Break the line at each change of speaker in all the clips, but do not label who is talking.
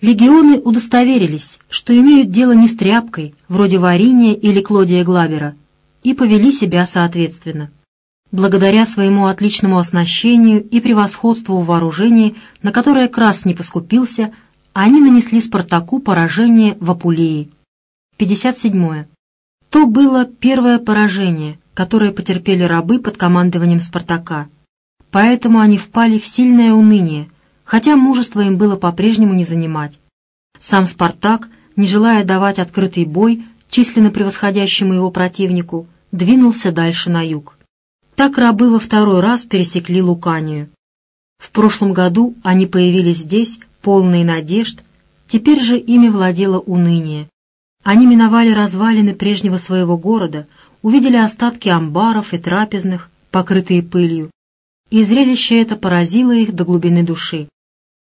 Легионы удостоверились, что имеют дело не с тряпкой, вроде Вариния или Клодия Глабера, и повели себя соответственно. Благодаря своему отличному оснащению и превосходству в вооружении, на которое Крас не поскупился, они нанесли Спартаку поражение в Апулее. 57. То было первое поражение, которое потерпели рабы под командованием Спартака. Поэтому они впали в сильное уныние, хотя мужество им было по-прежнему не занимать. Сам Спартак, не желая давать открытый бой численно превосходящему его противнику, двинулся дальше на юг. Так рабы во второй раз пересекли Луканию. В прошлом году они появились здесь, полные надежд, теперь же ими владело уныние. Они миновали развалины прежнего своего города, увидели остатки амбаров и трапезных, покрытые пылью, и зрелище это поразило их до глубины души.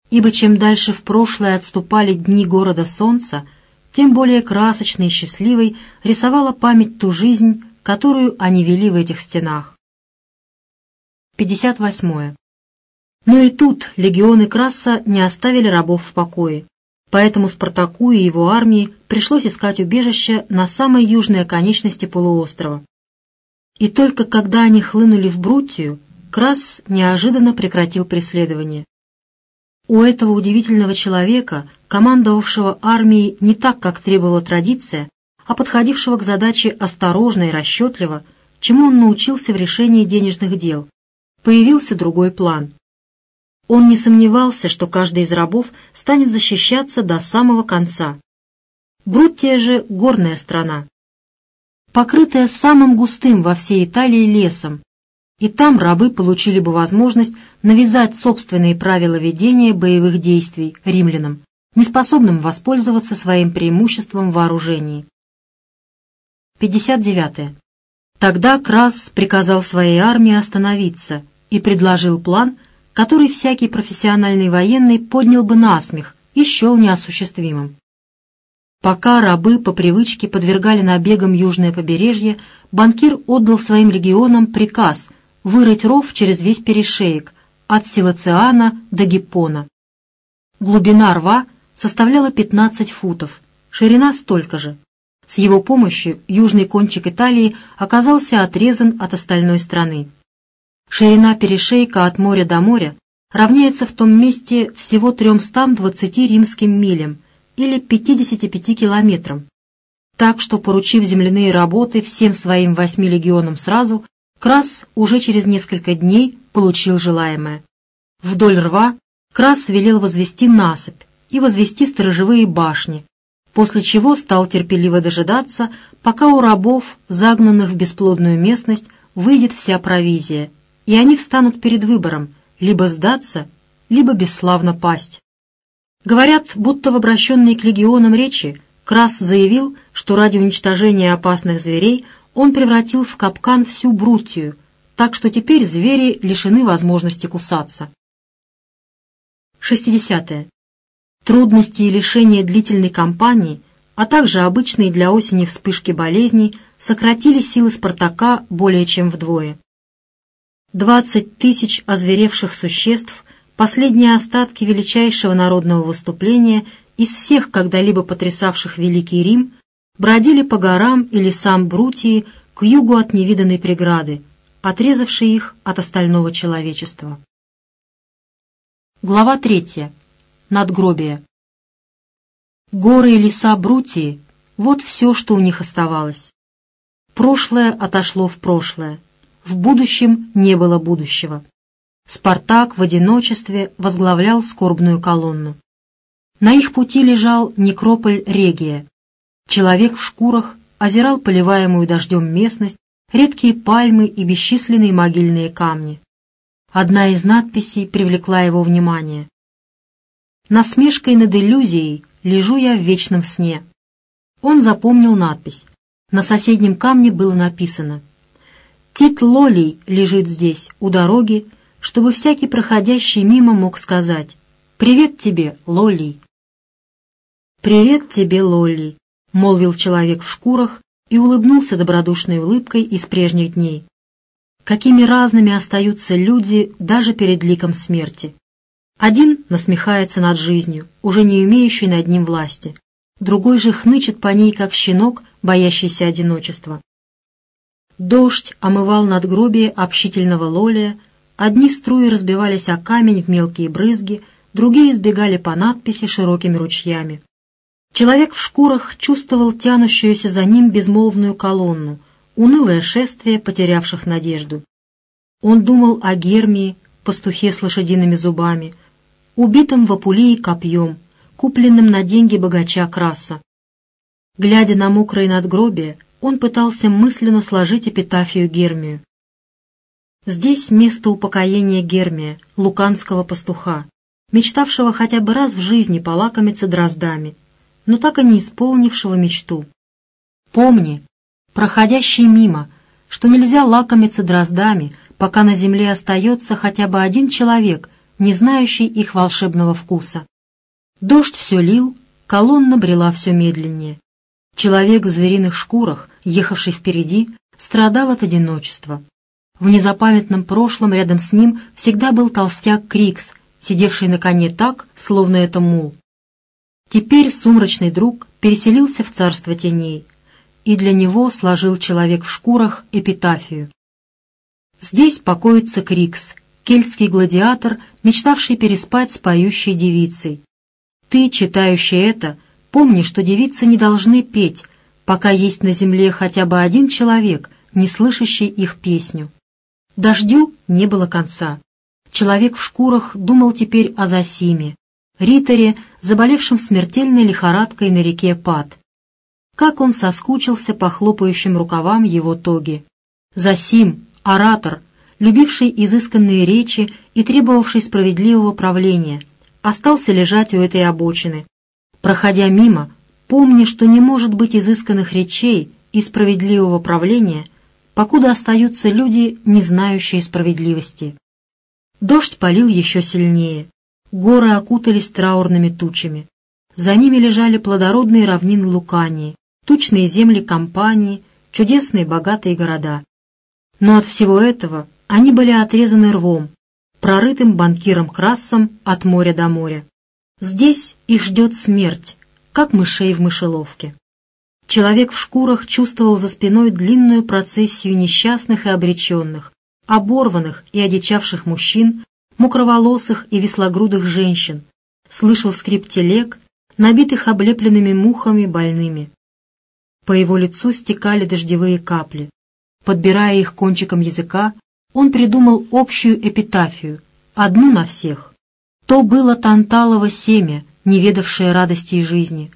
Ибо чем дальше в прошлое отступали дни города солнца, тем более красочной и счастливой рисовала память ту жизнь, которую они вели в этих стенах. 58. Но и тут легионы Краса не оставили рабов в покое, поэтому Спартаку и его армии пришлось искать убежище на самой южной оконечности полуострова. И только когда они хлынули в Брутию, Крас неожиданно прекратил преследование. У этого удивительного человека, командовавшего армией не так, как требовала традиция, а подходившего к задаче осторожно и расчетливо, чему он научился в решении денежных дел, появился другой план. Он не сомневался, что каждый из рабов станет защищаться до самого конца. Бруттия же — горная страна, покрытая самым густым во всей Италии лесом, и там рабы получили бы возможность навязать собственные правила ведения боевых действий римлянам, неспособным воспользоваться своим преимуществом в вооружении. 59. Тогда Крас приказал своей армии остановиться и предложил план, который всякий профессиональный военный поднял бы на смех и счел неосуществимым. Пока рабы по привычке подвергали набегам южное побережье, банкир отдал своим легионам приказ вырыть ров через весь перешеек, от Силациана до Гиппона. Глубина рва составляла 15 футов, ширина столько же. С его помощью южный кончик Италии оказался отрезан от остальной страны. Ширина перешейка от моря до моря равняется в том месте всего 320 римским милям или 55 километрам. Так что, поручив земляные работы всем своим восьми легионам сразу, Крас уже через несколько дней получил желаемое. Вдоль рва Крас велел возвести насыпь и возвести сторожевые башни, после чего стал терпеливо дожидаться, пока у рабов, загнанных в бесплодную местность, выйдет вся провизия, и они встанут перед выбором либо сдаться, либо бесславно пасть. Говорят, будто в обращенной к легионам речи Крас заявил, что ради уничтожения опасных зверей он превратил в капкан всю Брутию, так что теперь звери лишены возможности кусаться. 60. -е. Трудности и лишения длительной кампании, а также обычные для осени вспышки болезней сократили силы Спартака более чем вдвое. Двадцать тысяч озверевших существ, последние остатки величайшего народного выступления из всех когда-либо потрясавших Великий Рим, бродили по горам и лесам Брутии к югу от невиданной преграды, отрезавшей их от остального человечества. Глава третья. Надгробие. Горы и леса Брутии — вот все, что у них оставалось. Прошлое отошло в прошлое в будущем не было будущего. Спартак в одиночестве возглавлял скорбную колонну. На их пути лежал некрополь Регия. Человек в шкурах озирал поливаемую дождем местность, редкие пальмы и бесчисленные могильные камни. Одна из надписей привлекла его внимание. «Насмешкой над иллюзией лежу я в вечном сне». Он запомнил надпись. На соседнем камне было написано Тит Лолий лежит здесь, у дороги, чтобы всякий проходящий мимо мог сказать «Привет тебе, Лолий!» «Привет тебе, Лолли!» — молвил человек в шкурах и улыбнулся добродушной улыбкой из прежних дней. Какими разными остаются люди даже перед ликом смерти. Один насмехается над жизнью, уже не имеющей над ним власти. Другой же хнычет по ней, как щенок, боящийся одиночества. Дождь омывал надгробие общительного лолия, одни струи разбивались о камень в мелкие брызги, другие сбегали по надписи широкими ручьями. Человек в шкурах чувствовал тянущуюся за ним безмолвную колонну, унылое шествие потерявших надежду. Он думал о Гермии, пастухе с лошадиными зубами, убитом в Апулии копьем, купленным на деньги богача Краса. Глядя на мокрые надгробия, он пытался мысленно сложить эпитафию Гермию. Здесь место упокоения Гермия, луканского пастуха, мечтавшего хотя бы раз в жизни полакомиться дроздами, но так и не исполнившего мечту. Помни, проходящий мимо, что нельзя лакомиться дроздами, пока на земле остается хотя бы один человек, не знающий их волшебного вкуса. Дождь все лил, колонна брела все медленнее. Человек в звериных шкурах, ехавший впереди, страдал от одиночества. В незапамятном прошлом рядом с ним всегда был толстяк Крикс, сидевший на коне так, словно это мул. Теперь сумрачный друг переселился в царство теней, и для него сложил человек в шкурах эпитафию. Здесь покоится Крикс, кельтский гладиатор, мечтавший переспать с поющей девицей. Ты, читающий это, Помни, что девицы не должны петь, пока есть на земле хотя бы один человек, не слышащий их песню. Дождю не было конца. Человек в шкурах думал теперь о Засиме, Риторе, заболевшем смертельной лихорадкой на реке Пад. Как он соскучился по хлопающим рукавам его тоги. Засим, оратор, любивший изысканные речи и требовавший справедливого правления, остался лежать у этой обочины, Проходя мимо, помни, что не может быть изысканных речей и справедливого правления, покуда остаются люди, не знающие справедливости. Дождь полил еще сильнее. Горы окутались траурными тучами. За ними лежали плодородные равнины Лукании, тучные земли Компании, чудесные богатые города. Но от всего этого они были отрезаны рвом, прорытым банкиром Красом от моря до моря. Здесь их ждет смерть, как мышей в мышеловке. Человек в шкурах чувствовал за спиной длинную процессию несчастных и обреченных, оборванных и одичавших мужчин, мокроволосых и веслогрудых женщин, слышал скрип телег, набитых облепленными мухами больными. По его лицу стекали дождевые капли. Подбирая их кончиком языка, он придумал общую эпитафию, одну на всех. То было танталово семя, не ведавшее радости и жизни.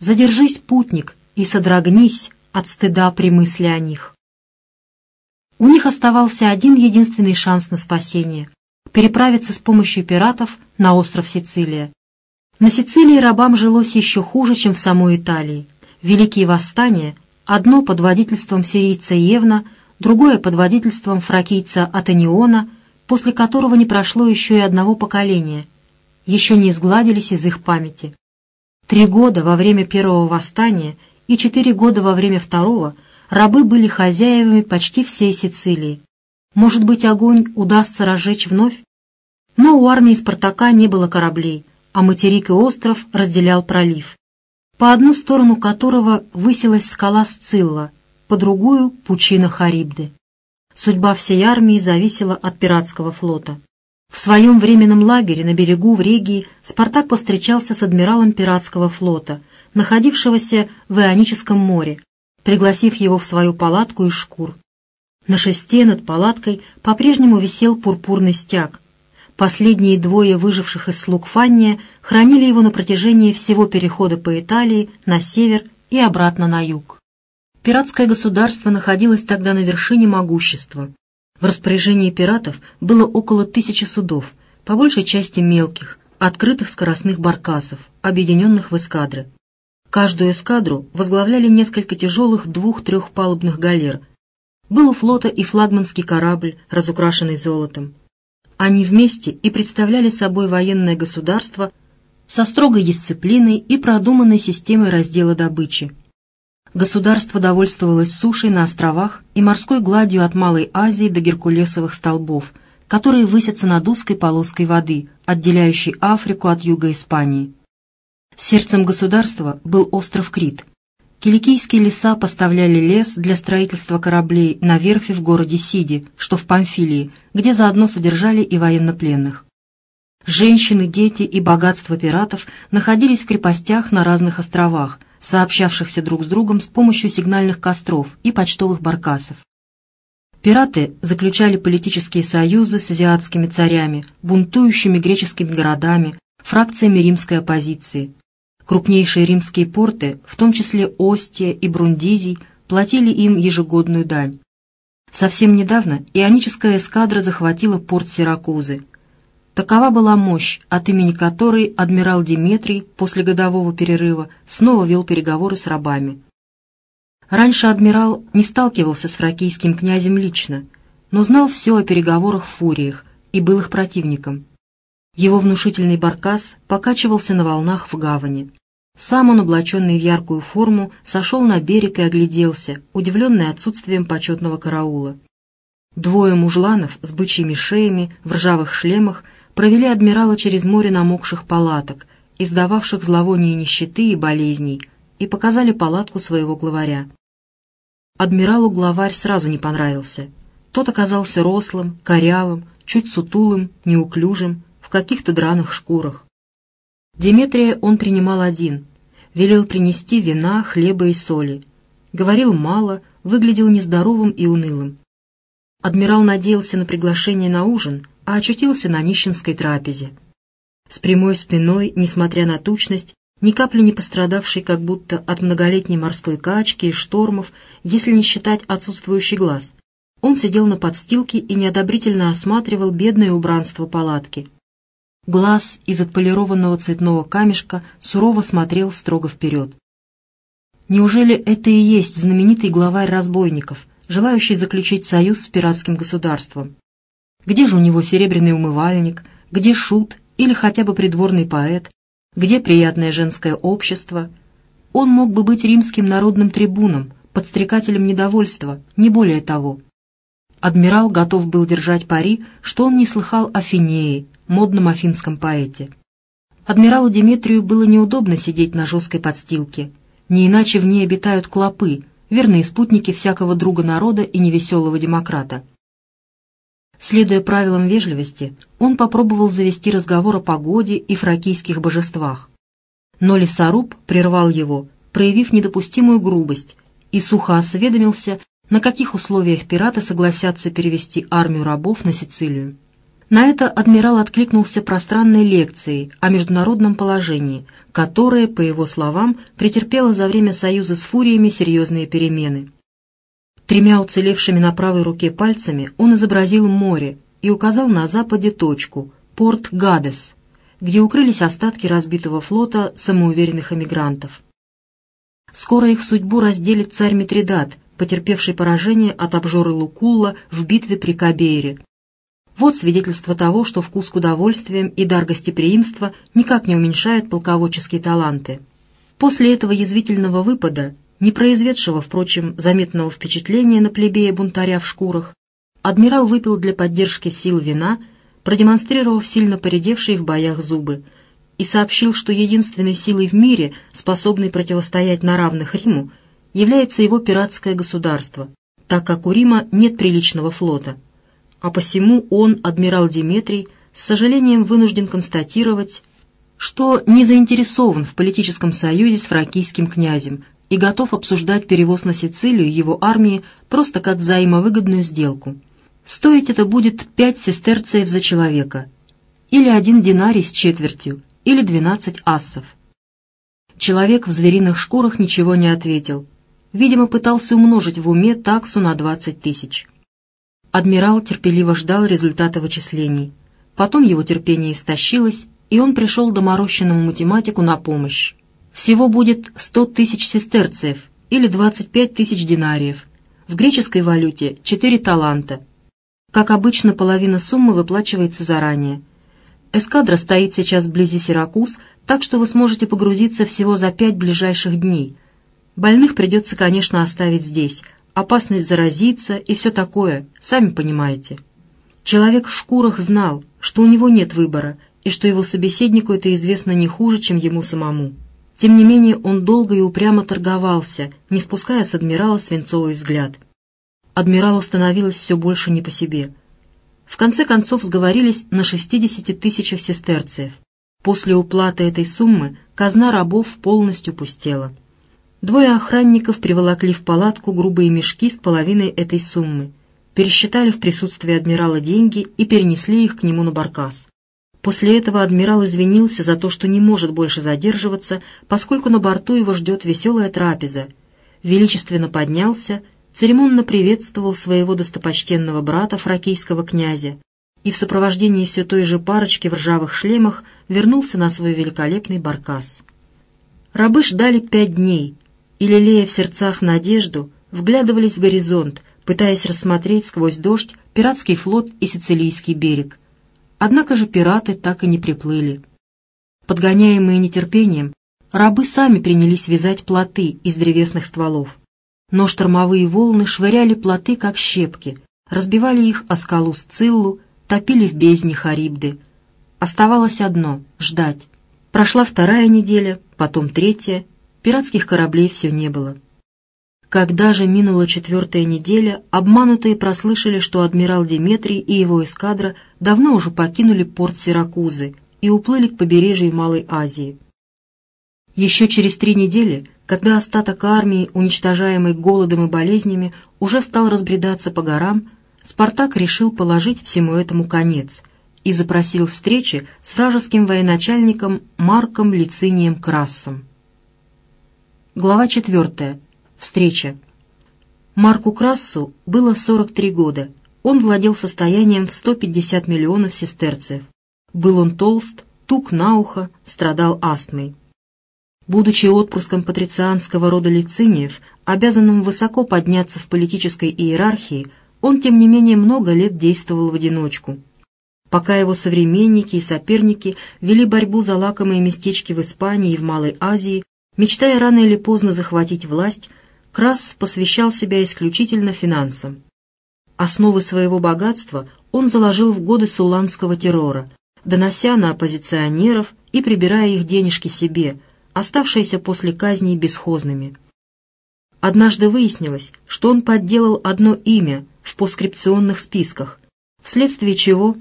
Задержись, путник, и содрогнись от стыда при мысли о них. У них оставался один единственный шанс на спасение — переправиться с помощью пиратов на остров Сицилия. На Сицилии рабам жилось еще хуже, чем в самой Италии. Великие восстания, одно под водительством сирийца Евна, другое под водительством фракийца Атаниона, после которого не прошло еще и одного поколения — еще не изгладились из их памяти. Три года во время первого восстания и четыре года во время второго рабы были хозяевами почти всей Сицилии. Может быть, огонь удастся разжечь вновь? Но у армии Спартака не было кораблей, а материк и остров разделял пролив, по одну сторону которого высилась скала Сцилла, по другую — пучина Харибды. Судьба всей армии зависела от пиратского флота. В своем временном лагере на берегу в Регии Спартак повстречался с адмиралом пиратского флота, находившегося в Ионическом море, пригласив его в свою палатку из шкур. На шесте над палаткой по-прежнему висел пурпурный стяг. Последние двое выживших из слуг Фанния хранили его на протяжении всего перехода по Италии на север и обратно на юг. Пиратское государство находилось тогда на вершине могущества. В распоряжении пиратов было около тысячи судов, по большей части мелких, открытых скоростных баркасов, объединенных в эскадры. Каждую эскадру возглавляли несколько тяжелых двух-трехпалубных галер. Был у флота и флагманский корабль, разукрашенный золотом. Они вместе и представляли собой военное государство со строгой дисциплиной и продуманной системой раздела добычи, государство довольствовалось сушей на островах и морской гладью от Малой Азии до Геркулесовых столбов, которые высятся над узкой полоской воды, отделяющей Африку от юга Испании. Сердцем государства был остров Крит. Киликийские леса поставляли лес для строительства кораблей на верфи в городе Сиди, что в Памфилии, где заодно содержали и военнопленных. Женщины, дети и богатство пиратов находились в крепостях на разных островах, сообщавшихся друг с другом с помощью сигнальных костров и почтовых баркасов. Пираты заключали политические союзы с азиатскими царями, бунтующими греческими городами, фракциями римской оппозиции. Крупнейшие римские порты, в том числе Остия и Брундизий, платили им ежегодную дань. Совсем недавно ионическая эскадра захватила порт Сиракузы – Такова была мощь, от имени которой адмирал Диметрий после годового перерыва снова вел переговоры с рабами. Раньше адмирал не сталкивался с фракийским князем лично, но знал все о переговорах в фуриях и был их противником. Его внушительный баркас покачивался на волнах в гавани. Сам он, облаченный в яркую форму, сошел на берег и огляделся, удивленный отсутствием почетного караула. Двое мужланов с бычьими шеями в ржавых шлемах провели адмирала через море намокших палаток, издававших зловоние нищеты и болезней, и показали палатку своего главаря. Адмиралу главарь сразу не понравился. Тот оказался рослым, корявым, чуть сутулым, неуклюжим, в каких-то драных шкурах. Деметрия он принимал один, велел принести вина, хлеба и соли. Говорил мало, выглядел нездоровым и унылым. Адмирал надеялся на приглашение на ужин, а очутился на нищенской трапезе. С прямой спиной, несмотря на тучность, ни капли не пострадавший как будто от многолетней морской качки и штормов, если не считать отсутствующий глаз. Он сидел на подстилке и неодобрительно осматривал бедное убранство палатки. Глаз из отполированного цветного камешка сурово смотрел строго вперед. Неужели это и есть знаменитый главарь разбойников, желающий заключить союз с пиратским государством? Где же у него серебряный умывальник, где шут или хотя бы придворный поэт, где приятное женское общество? Он мог бы быть римским народным трибуном, подстрекателем недовольства, не более того. Адмирал готов был держать пари, что он не слыхал о Финее, модном афинском поэте. Адмиралу Деметрию было неудобно сидеть на жесткой подстилке. Не иначе в ней обитают клопы, верные спутники всякого друга народа и невеселого демократа. Следуя правилам вежливости, он попробовал завести разговор о погоде и фракийских божествах. Но лесоруб прервал его, проявив недопустимую грубость, и сухо осведомился, на каких условиях пираты согласятся перевести армию рабов на Сицилию. На это адмирал откликнулся пространной лекцией о международном положении, которое, по его словам, претерпело за время союза с фуриями серьезные перемены. Тремя уцелевшими на правой руке пальцами он изобразил море и указал на западе точку, порт Гадес, где укрылись остатки разбитого флота самоуверенных эмигрантов. Скоро их судьбу разделит царь Митридат, потерпевший поражение от обжоры Лукулла в битве при Кабейре. Вот свидетельство того, что вкус к удовольствиям и дар гостеприимства никак не уменьшает полководческие таланты. После этого язвительного выпада не произведшего, впрочем, заметного впечатления на плебея-бунтаря в шкурах, адмирал выпил для поддержки сил вина, продемонстрировав сильно поредевшие в боях зубы, и сообщил, что единственной силой в мире, способной противостоять на равных Риму, является его пиратское государство, так как у Рима нет приличного флота. А посему он, адмирал Диметрий, с сожалением вынужден констатировать, что не заинтересован в политическом союзе с фракийским князем, и готов обсуждать перевоз на Сицилию его армии просто как взаимовыгодную сделку. Стоить это будет пять сестерцев за человека, или один динарий с четвертью, или двенадцать ассов. Человек в звериных шкурах ничего не ответил. Видимо, пытался умножить в уме таксу на двадцать тысяч. Адмирал терпеливо ждал результата вычислений. Потом его терпение истощилось, и он пришел доморощенному математику на помощь всего будет 100 тысяч сестерцев или 25 тысяч динариев. В греческой валюте 4 таланта. Как обычно, половина суммы выплачивается заранее. Эскадра стоит сейчас вблизи Сиракуз, так что вы сможете погрузиться всего за пять ближайших дней. Больных придется, конечно, оставить здесь. Опасность заразиться и все такое, сами понимаете. Человек в шкурах знал, что у него нет выбора, и что его собеседнику это известно не хуже, чем ему самому. Тем не менее, он долго и упрямо торговался, не спуская с адмирала свинцовый взгляд. Адмиралу становилось все больше не по себе. В конце концов сговорились на 60 тысячах сестерцев. После уплаты этой суммы казна рабов полностью пустела. Двое охранников приволокли в палатку грубые мешки с половиной этой суммы, пересчитали в присутствии адмирала деньги и перенесли их к нему на баркас. После этого адмирал извинился за то, что не может больше задерживаться, поскольку на борту его ждет веселая трапеза. Величественно поднялся, церемонно приветствовал своего достопочтенного брата, фракийского князя, и в сопровождении все той же парочки в ржавых шлемах вернулся на свой великолепный баркас. Рабы ждали пять дней, и, лелея в сердцах надежду, вглядывались в горизонт, пытаясь рассмотреть сквозь дождь пиратский флот и сицилийский берег — Однако же пираты так и не приплыли. Подгоняемые нетерпением, рабы сами принялись вязать плоты из древесных стволов. Но штормовые волны швыряли плоты, как щепки, разбивали их о скалу Сциллу, топили в бездне Харибды. Оставалось одно — ждать. Прошла вторая неделя, потом третья, пиратских кораблей все не было. Когда же минула четвертая неделя, обманутые прослышали, что адмирал Диметрий и его эскадра давно уже покинули порт Сиракузы и уплыли к побережью Малой Азии. Еще через три недели, когда остаток армии, уничтожаемый голодом и болезнями, уже стал разбредаться по горам, Спартак решил положить всему этому конец и запросил встречи с вражеским военачальником Марком Лицинием Крассом. Глава четвертая Встреча. Марку Крассу было 43 года. Он владел состоянием в 150 миллионов сестерцев. Был он толст, тук на ухо, страдал астмой. Будучи отпрыском патрицианского рода лициниев, обязанным высоко подняться в политической иерархии, он, тем не менее, много лет действовал в одиночку. Пока его современники и соперники вели борьбу за лакомые местечки в Испании и в Малой Азии, мечтая рано или поздно захватить власть, Крас посвящал себя исключительно финансам. Основы своего богатства он заложил в годы суланского террора, донося на оппозиционеров и прибирая их денежки себе, оставшиеся после казни бесхозными. Однажды выяснилось, что он подделал одно имя в поскрипционных списках, вследствие чего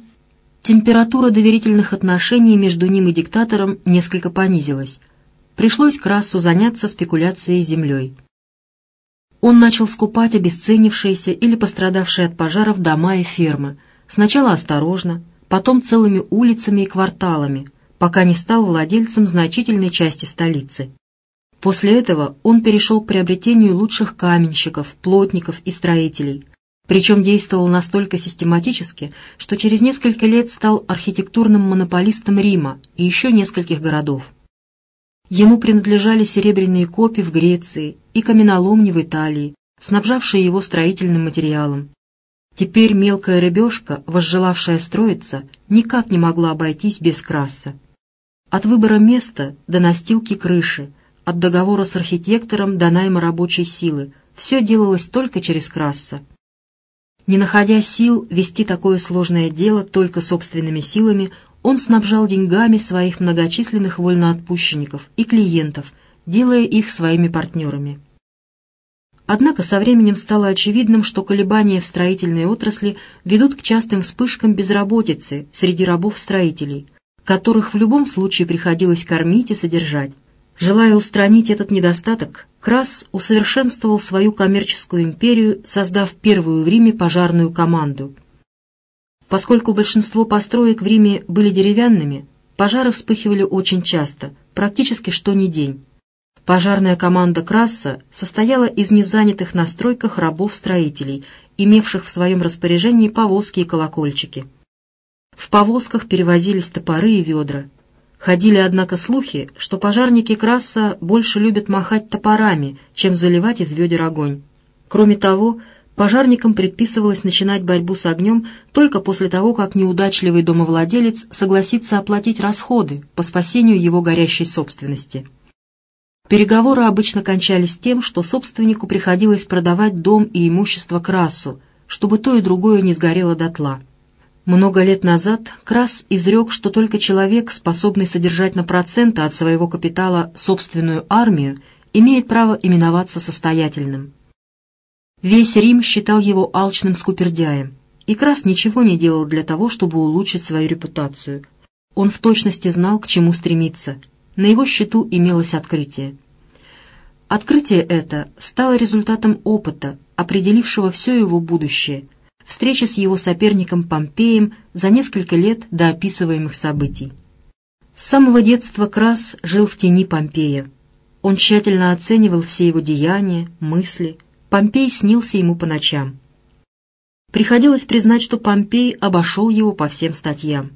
температура доверительных отношений между ним и диктатором несколько понизилась. Пришлось Красу заняться спекуляцией землей он начал скупать обесценившиеся или пострадавшие от пожаров дома и фермы, сначала осторожно, потом целыми улицами и кварталами, пока не стал владельцем значительной части столицы. После этого он перешел к приобретению лучших каменщиков, плотников и строителей, причем действовал настолько систематически, что через несколько лет стал архитектурным монополистом Рима и еще нескольких городов. Ему принадлежали серебряные копи в Греции и каменоломни в Италии, снабжавшие его строительным материалом. Теперь мелкая рыбешка, возжелавшая строиться, никак не могла обойтись без краса. От выбора места до настилки крыши, от договора с архитектором до найма рабочей силы, все делалось только через краса. Не находя сил вести такое сложное дело только собственными силами, он снабжал деньгами своих многочисленных вольноотпущенников и клиентов, делая их своими партнерами. Однако со временем стало очевидным, что колебания в строительной отрасли ведут к частым вспышкам безработицы среди рабов-строителей, которых в любом случае приходилось кормить и содержать. Желая устранить этот недостаток, Крас усовершенствовал свою коммерческую империю, создав первую в Риме пожарную команду – Поскольку большинство построек в Риме были деревянными, пожары вспыхивали очень часто, практически что ни день. Пожарная команда Краса состояла из незанятых на стройках рабов-строителей, имевших в своем распоряжении повозки и колокольчики. В повозках перевозились топоры и ведра. Ходили, однако, слухи, что пожарники Краса больше любят махать топорами, чем заливать из ведер огонь. Кроме того, пожарникам предписывалось начинать борьбу с огнем только после того, как неудачливый домовладелец согласится оплатить расходы по спасению его горящей собственности. Переговоры обычно кончались тем, что собственнику приходилось продавать дом и имущество Красу, чтобы то и другое не сгорело дотла. Много лет назад Крас изрек, что только человек, способный содержать на проценты от своего капитала собственную армию, имеет право именоваться состоятельным. Весь Рим считал его алчным скупердяем, и Крас ничего не делал для того, чтобы улучшить свою репутацию. Он в точности знал, к чему стремиться. На его счету имелось открытие. Открытие это стало результатом опыта, определившего все его будущее – встреча с его соперником Помпеем за несколько лет до описываемых событий. С самого детства Крас жил в тени Помпея. Он тщательно оценивал все его деяния, мысли. Помпей снился ему по ночам. Приходилось признать, что Помпей обошел его по всем статьям.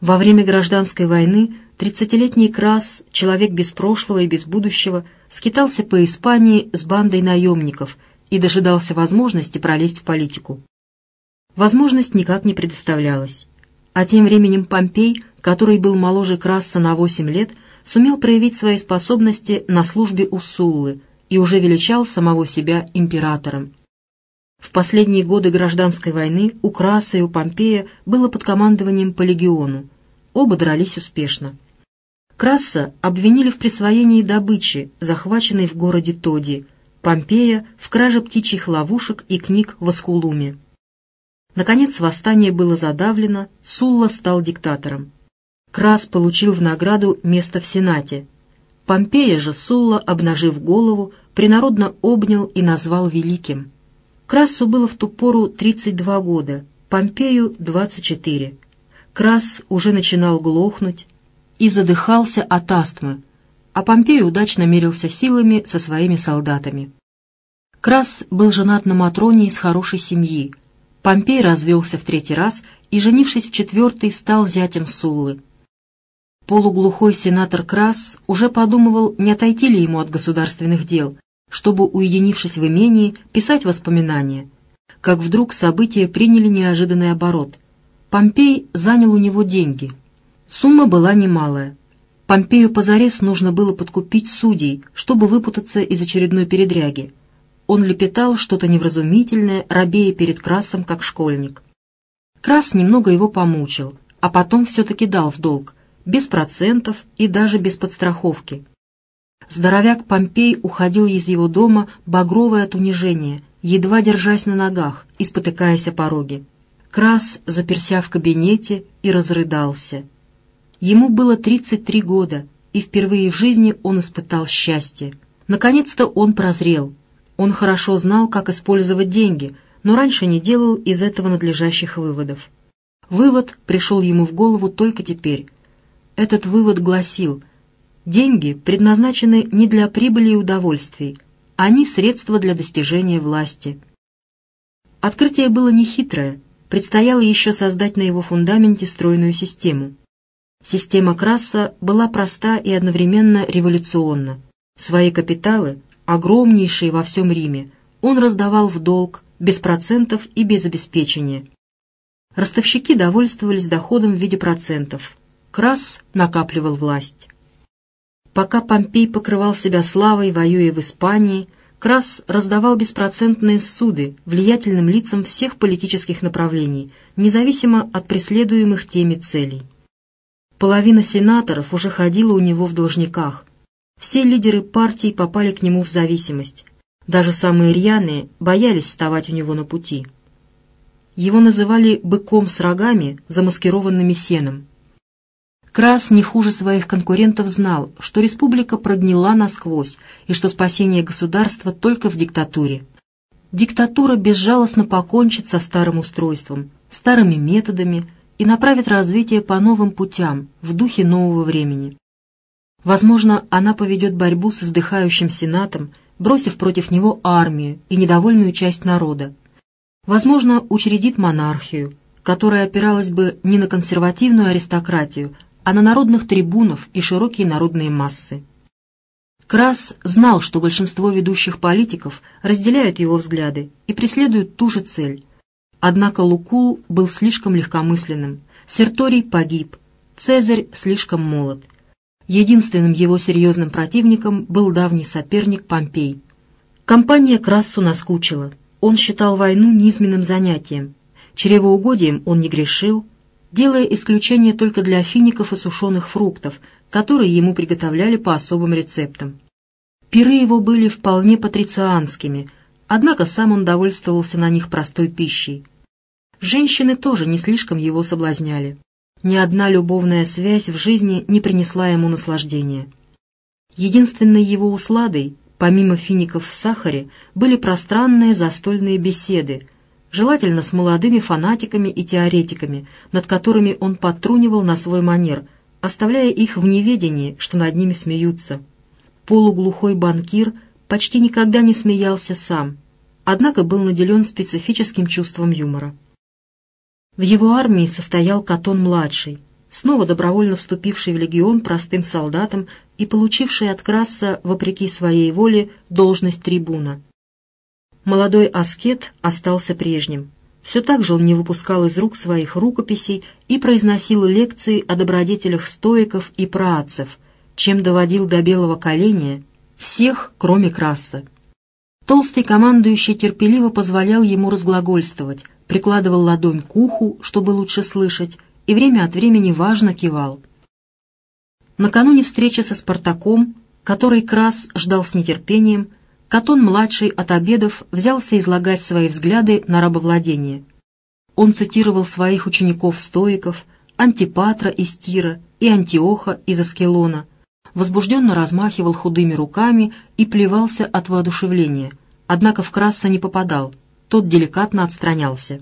Во время гражданской войны тридцатилетний Крас, человек без прошлого и без будущего, скитался по Испании с бандой наемников и дожидался возможности пролезть в политику. Возможность никак не предоставлялась. А тем временем Помпей, который был моложе Краса на 8 лет, сумел проявить свои способности на службе у Суллы и уже величал самого себя императором. В последние годы гражданской войны у Краса и у Помпея было под командованием по легиону. Оба дрались успешно. Краса обвинили в присвоении добычи, захваченной в городе Тоди, Помпея — в краже птичьих ловушек и книг в Аскулуме. Наконец восстание было задавлено, Сулла стал диктатором. Крас получил в награду место в Сенате. Помпея же Сулла, обнажив голову, принародно обнял и назвал великим. Красу было в ту пору 32 года, Помпею — 24. Крас уже начинал глохнуть и задыхался от астмы, а Помпей удачно мерился силами со своими солдатами. Крас был женат на Матроне из хорошей семьи, Помпей развелся в третий раз и, женившись в четвертый, стал зятем Суллы. Полуглухой сенатор Крас уже подумывал, не отойти ли ему от государственных дел, чтобы, уединившись в имении, писать воспоминания. Как вдруг события приняли неожиданный оборот. Помпей занял у него деньги. Сумма была немалая. Помпею позарез нужно было подкупить судей, чтобы выпутаться из очередной передряги он лепетал что-то невразумительное, робея перед Красом, как школьник. Крас немного его помучил, а потом все-таки дал в долг, без процентов и даже без подстраховки. Здоровяк Помпей уходил из его дома, багровый от унижения, едва держась на ногах и спотыкаясь о пороге. Крас заперся в кабинете и разрыдался. Ему было 33 года, и впервые в жизни он испытал счастье. Наконец-то он прозрел, он хорошо знал, как использовать деньги, но раньше не делал из этого надлежащих выводов. Вывод пришел ему в голову только теперь. Этот вывод гласил, деньги предназначены не для прибыли и удовольствий, они средства для достижения власти. Открытие было нехитрое, предстояло еще создать на его фундаменте стройную систему. Система Краса была проста и одновременно революционна. Свои капиталы огромнейшие во всем Риме, он раздавал в долг, без процентов и без обеспечения. Ростовщики довольствовались доходом в виде процентов. Крас накапливал власть. Пока Помпей покрывал себя славой, воюя в Испании, Крас раздавал беспроцентные суды влиятельным лицам всех политических направлений, независимо от преследуемых теми целей. Половина сенаторов уже ходила у него в должниках, все лидеры партий попали к нему в зависимость. Даже самые рьяные боялись вставать у него на пути. Его называли «быком с рогами, замаскированными сеном». Крас не хуже своих конкурентов знал, что республика прогнила насквозь и что спасение государства только в диктатуре. Диктатура безжалостно покончит со старым устройством, старыми методами и направит развитие по новым путям в духе нового времени. Возможно, она поведет борьбу с издыхающим Сенатом, бросив против него армию и недовольную часть народа. Возможно, учредит монархию, которая опиралась бы не на консервативную аристократию, а на народных трибунов и широкие народные массы. Крас знал, что большинство ведущих политиков разделяют его взгляды и преследуют ту же цель. Однако Лукул был слишком легкомысленным, Серторий погиб, Цезарь слишком молод. Единственным его серьезным противником был давний соперник Помпей. Компания Крассу наскучила. Он считал войну низменным занятием. Чревоугодием он не грешил, делая исключение только для фиников и сушеных фруктов, которые ему приготовляли по особым рецептам. Пиры его были вполне патрицианскими, однако сам он довольствовался на них простой пищей. Женщины тоже не слишком его соблазняли. Ни одна любовная связь в жизни не принесла ему наслаждения. Единственной его усладой, помимо фиников в сахаре, были пространные застольные беседы, желательно с молодыми фанатиками и теоретиками, над которыми он подтрунивал на свой манер, оставляя их в неведении, что над ними смеются. Полуглухой банкир почти никогда не смеялся сам, однако был наделен специфическим чувством юмора. В его армии состоял Катон-младший, снова добровольно вступивший в легион простым солдатом и получивший от Краса, вопреки своей воле, должность трибуна. Молодой аскет остался прежним. Все так же он не выпускал из рук своих рукописей и произносил лекции о добродетелях стоиков и праотцев, чем доводил до белого коленя всех, кроме Краса. Толстый командующий терпеливо позволял ему разглагольствовать, прикладывал ладонь к уху, чтобы лучше слышать, и время от времени важно кивал. Накануне встречи со Спартаком, который Крас ждал с нетерпением, Катон-младший от обедов взялся излагать свои взгляды на рабовладение. Он цитировал своих учеников-стоиков, Антипатра из Тира и Антиоха из Аскелона, возбужденно размахивал худыми руками и плевался от воодушевления, однако в Краса не попадал, тот деликатно отстранялся.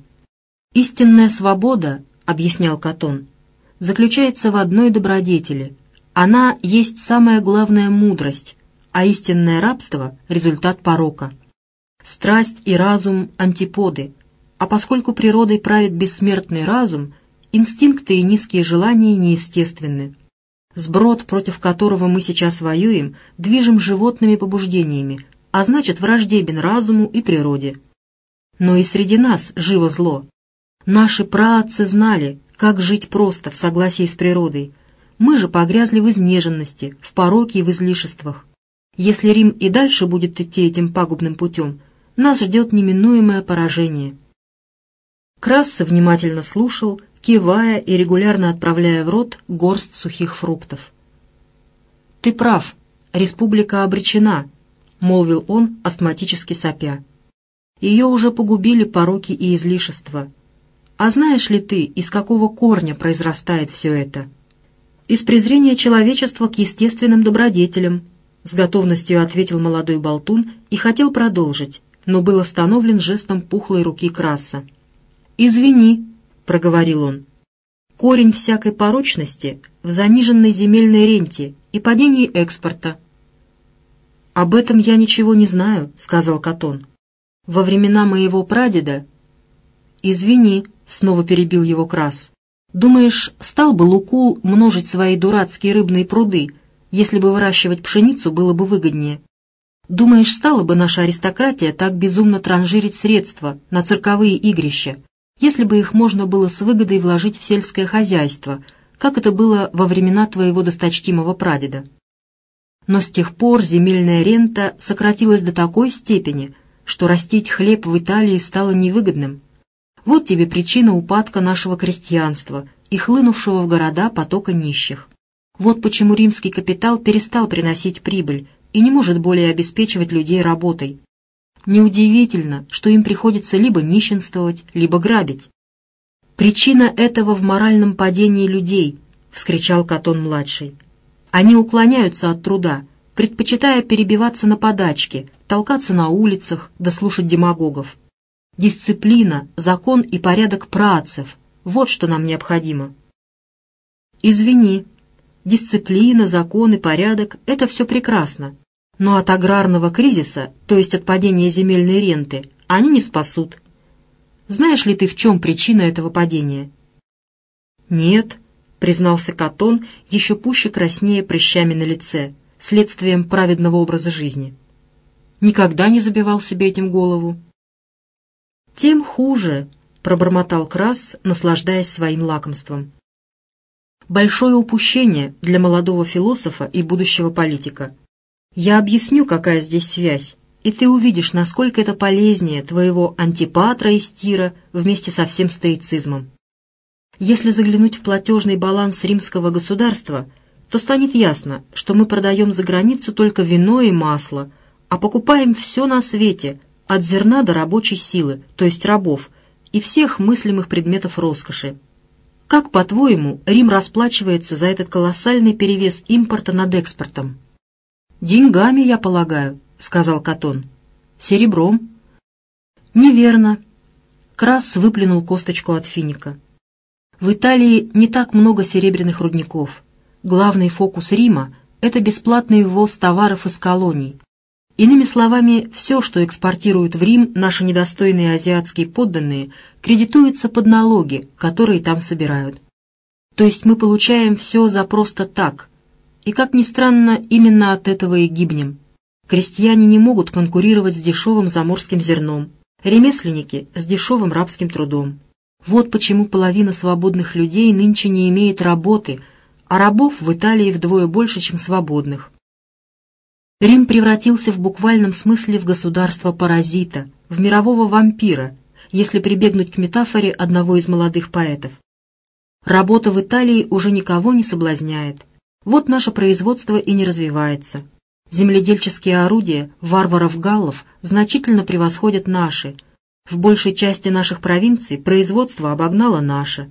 «Истинная свобода, — объяснял Катон, — заключается в одной добродетели. Она есть самая главная мудрость, а истинное рабство — результат порока. Страсть и разум — антиподы, а поскольку природой правит бессмертный разум, инстинкты и низкие желания неестественны. Сброд, против которого мы сейчас воюем, движим животными побуждениями, а значит враждебен разуму и природе. Но и среди нас живо зло. Наши праотцы знали, как жить просто, в согласии с природой. Мы же погрязли в изнеженности, в пороке и в излишествах. Если Рим и дальше будет идти этим пагубным путем, нас ждет неминуемое поражение. Красса внимательно слушал, кивая и регулярно отправляя в рот горсть сухих фруктов. «Ты прав, республика обречена», — молвил он, астматически сопя. «Ее уже погубили пороки и излишества. А знаешь ли ты, из какого корня произрастает все это?» «Из презрения человечества к естественным добродетелям», с готовностью ответил молодой болтун и хотел продолжить, но был остановлен жестом пухлой руки Краса. «Извини», — проговорил он, — «корень всякой порочности в заниженной земельной ренте и падении экспорта». «Об этом я ничего не знаю», — сказал Катон. «Во времена моего прадеда...» «Извини», — снова перебил его Крас. «Думаешь, стал бы Лукул множить свои дурацкие рыбные пруды, если бы выращивать пшеницу было бы выгоднее. Думаешь, стала бы наша аристократия так безумно транжирить средства на цирковые игрища, если бы их можно было с выгодой вложить в сельское хозяйство, как это было во времена твоего досточтимого прадеда? Но с тех пор земельная рента сократилась до такой степени, что растить хлеб в Италии стало невыгодным. Вот тебе причина упадка нашего крестьянства и хлынувшего в города потока нищих. Вот почему римский капитал перестал приносить прибыль и не может более обеспечивать людей работой. Неудивительно, что им приходится либо нищенствовать, либо грабить. «Причина этого в моральном падении людей», — вскричал Катон-младший. «Они уклоняются от труда, предпочитая перебиваться на подачке, толкаться на улицах, да слушать демагогов. Дисциплина, закон и порядок працев — вот что нам необходимо». «Извини», дисциплина, закон и порядок – это все прекрасно. Но от аграрного кризиса, то есть от падения земельной ренты, они не спасут. Знаешь ли ты, в чем причина этого падения? Нет, признался Катон, еще пуще краснее прыщами на лице, следствием праведного образа жизни. Никогда не забивал себе этим голову. Тем хуже, пробормотал Крас, наслаждаясь своим лакомством большое упущение для молодого философа и будущего политика. Я объясню, какая здесь связь, и ты увидишь, насколько это полезнее твоего антипатра и стира вместе со всем стоицизмом. Если заглянуть в платежный баланс римского государства, то станет ясно, что мы продаем за границу только вино и масло, а покупаем все на свете, от зерна до рабочей силы, то есть рабов, и всех мыслимых предметов роскоши. Как, по-твоему, Рим расплачивается за этот колоссальный перевес импорта над экспортом? «Деньгами, я полагаю», — сказал Катон. «Серебром». «Неверно». Крас выплюнул косточку от финика. В Италии не так много серебряных рудников. Главный фокус Рима — это бесплатный ввоз товаров из колоний. Иными словами, все, что экспортируют в Рим наши недостойные азиатские подданные, кредитуется под налоги, которые там собирают. То есть мы получаем все за просто так. И, как ни странно, именно от этого и гибнем. Крестьяне не могут конкурировать с дешевым заморским зерном, ремесленники — с дешевым рабским трудом. Вот почему половина свободных людей нынче не имеет работы, а рабов в Италии вдвое больше, чем свободных. Рим превратился в буквальном смысле в государство-паразита, в мирового вампира, если прибегнуть к метафоре одного из молодых поэтов. Работа в Италии уже никого не соблазняет. Вот наше производство и не развивается. Земледельческие орудия варваров-галлов значительно превосходят наши – в большей части наших провинций производство обогнало наше.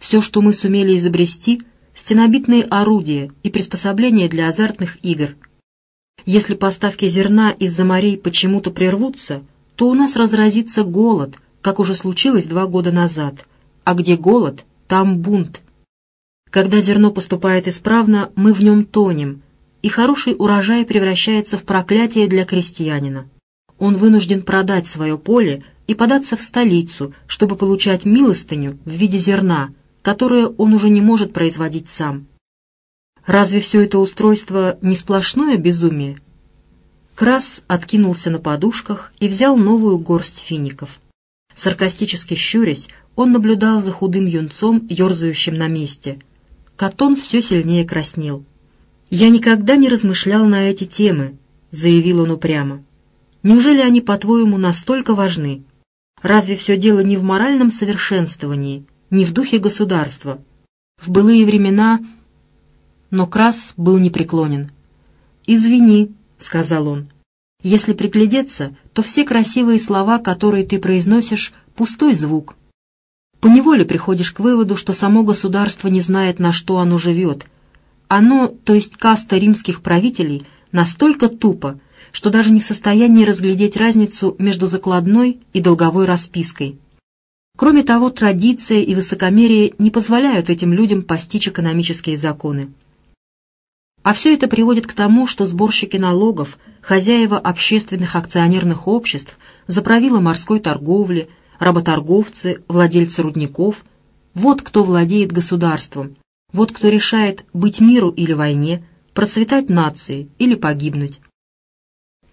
Все, что мы сумели изобрести – стенобитные орудия и приспособления для азартных игр. Если поставки зерна из-за морей почему-то прервутся, то у нас разразится голод, как уже случилось два года назад. А где голод, там бунт. Когда зерно поступает исправно, мы в нем тонем, и хороший урожай превращается в проклятие для крестьянина. Он вынужден продать свое поле и податься в столицу, чтобы получать милостыню в виде зерна, которое он уже не может производить сам. Разве все это устройство не сплошное безумие? Крас откинулся на подушках и взял новую горсть фиников. Саркастически щурясь, он наблюдал за худым юнцом, ерзающим на месте. Катон все сильнее краснел. «Я никогда не размышлял на эти темы», — заявил он упрямо. «Неужели они, по-твоему, настолько важны?» Разве все дело не в моральном совершенствовании, не в духе государства? В былые времена... Но Крас был непреклонен. «Извини», — сказал он. «Если приглядеться, то все красивые слова, которые ты произносишь, — пустой звук. Поневоле приходишь к выводу, что само государство не знает, на что оно живет. Оно, то есть каста римских правителей, настолько тупо, что даже не в состоянии разглядеть разницу между закладной и долговой распиской. Кроме того, традиция и высокомерие не позволяют этим людям постичь экономические законы. А все это приводит к тому, что сборщики налогов, хозяева общественных акционерных обществ, заправила морской торговли, работорговцы, владельцы рудников – вот кто владеет государством, вот кто решает быть миру или войне, процветать нации или погибнуть.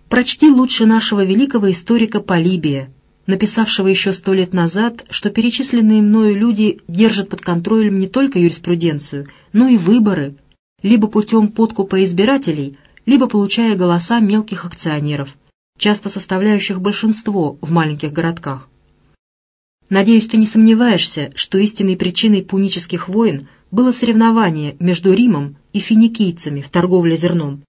Прочти лучше нашего великого историка Полибия, написавшего еще сто лет назад, что перечисленные мною люди держат под контролем не только юриспруденцию, но и выборы, либо путем подкупа избирателей, либо получая голоса мелких акционеров, часто составляющих большинство в маленьких городках. Надеюсь, ты не сомневаешься, что истинной причиной пунических войн было соревнование между Римом и финикийцами в торговле зерном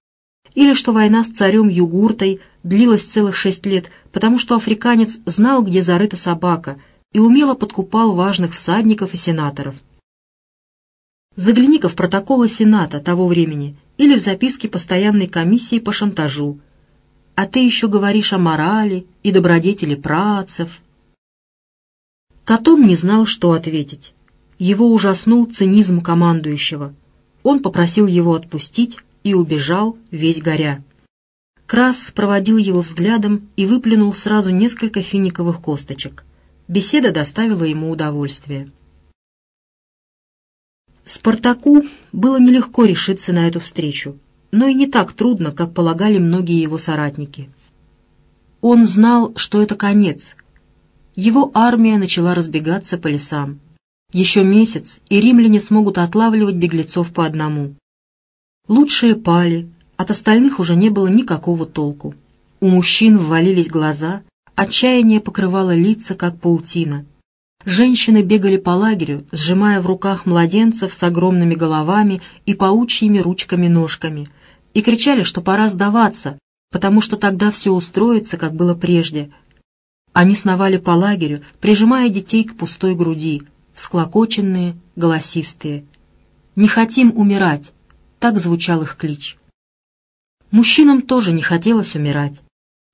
или что война с царем Югуртой длилась целых шесть лет, потому что африканец знал, где зарыта собака, и умело подкупал важных всадников и сенаторов. Загляни-ка в протоколы Сената того времени или в записки постоянной комиссии по шантажу. А ты еще говоришь о морали и добродетели працев. Катон не знал, что ответить. Его ужаснул цинизм командующего. Он попросил его отпустить, и убежал, весь горя. Крас проводил его взглядом и выплюнул сразу несколько финиковых косточек. Беседа доставила ему удовольствие. Спартаку было нелегко решиться на эту встречу, но и не так трудно, как полагали многие его соратники. Он знал, что это конец. Его армия начала разбегаться по лесам. Еще месяц, и римляне смогут отлавливать беглецов по одному. Лучшие пали, от остальных уже не было никакого толку. У мужчин ввалились глаза, отчаяние покрывало лица, как паутина. Женщины бегали по лагерю, сжимая в руках младенцев с огромными головами и паучьими ручками-ножками, и кричали, что пора сдаваться, потому что тогда все устроится, как было прежде. Они сновали по лагерю, прижимая детей к пустой груди, склокоченные, голосистые. «Не хотим умирать!» — так звучал их клич. Мужчинам тоже не хотелось умирать.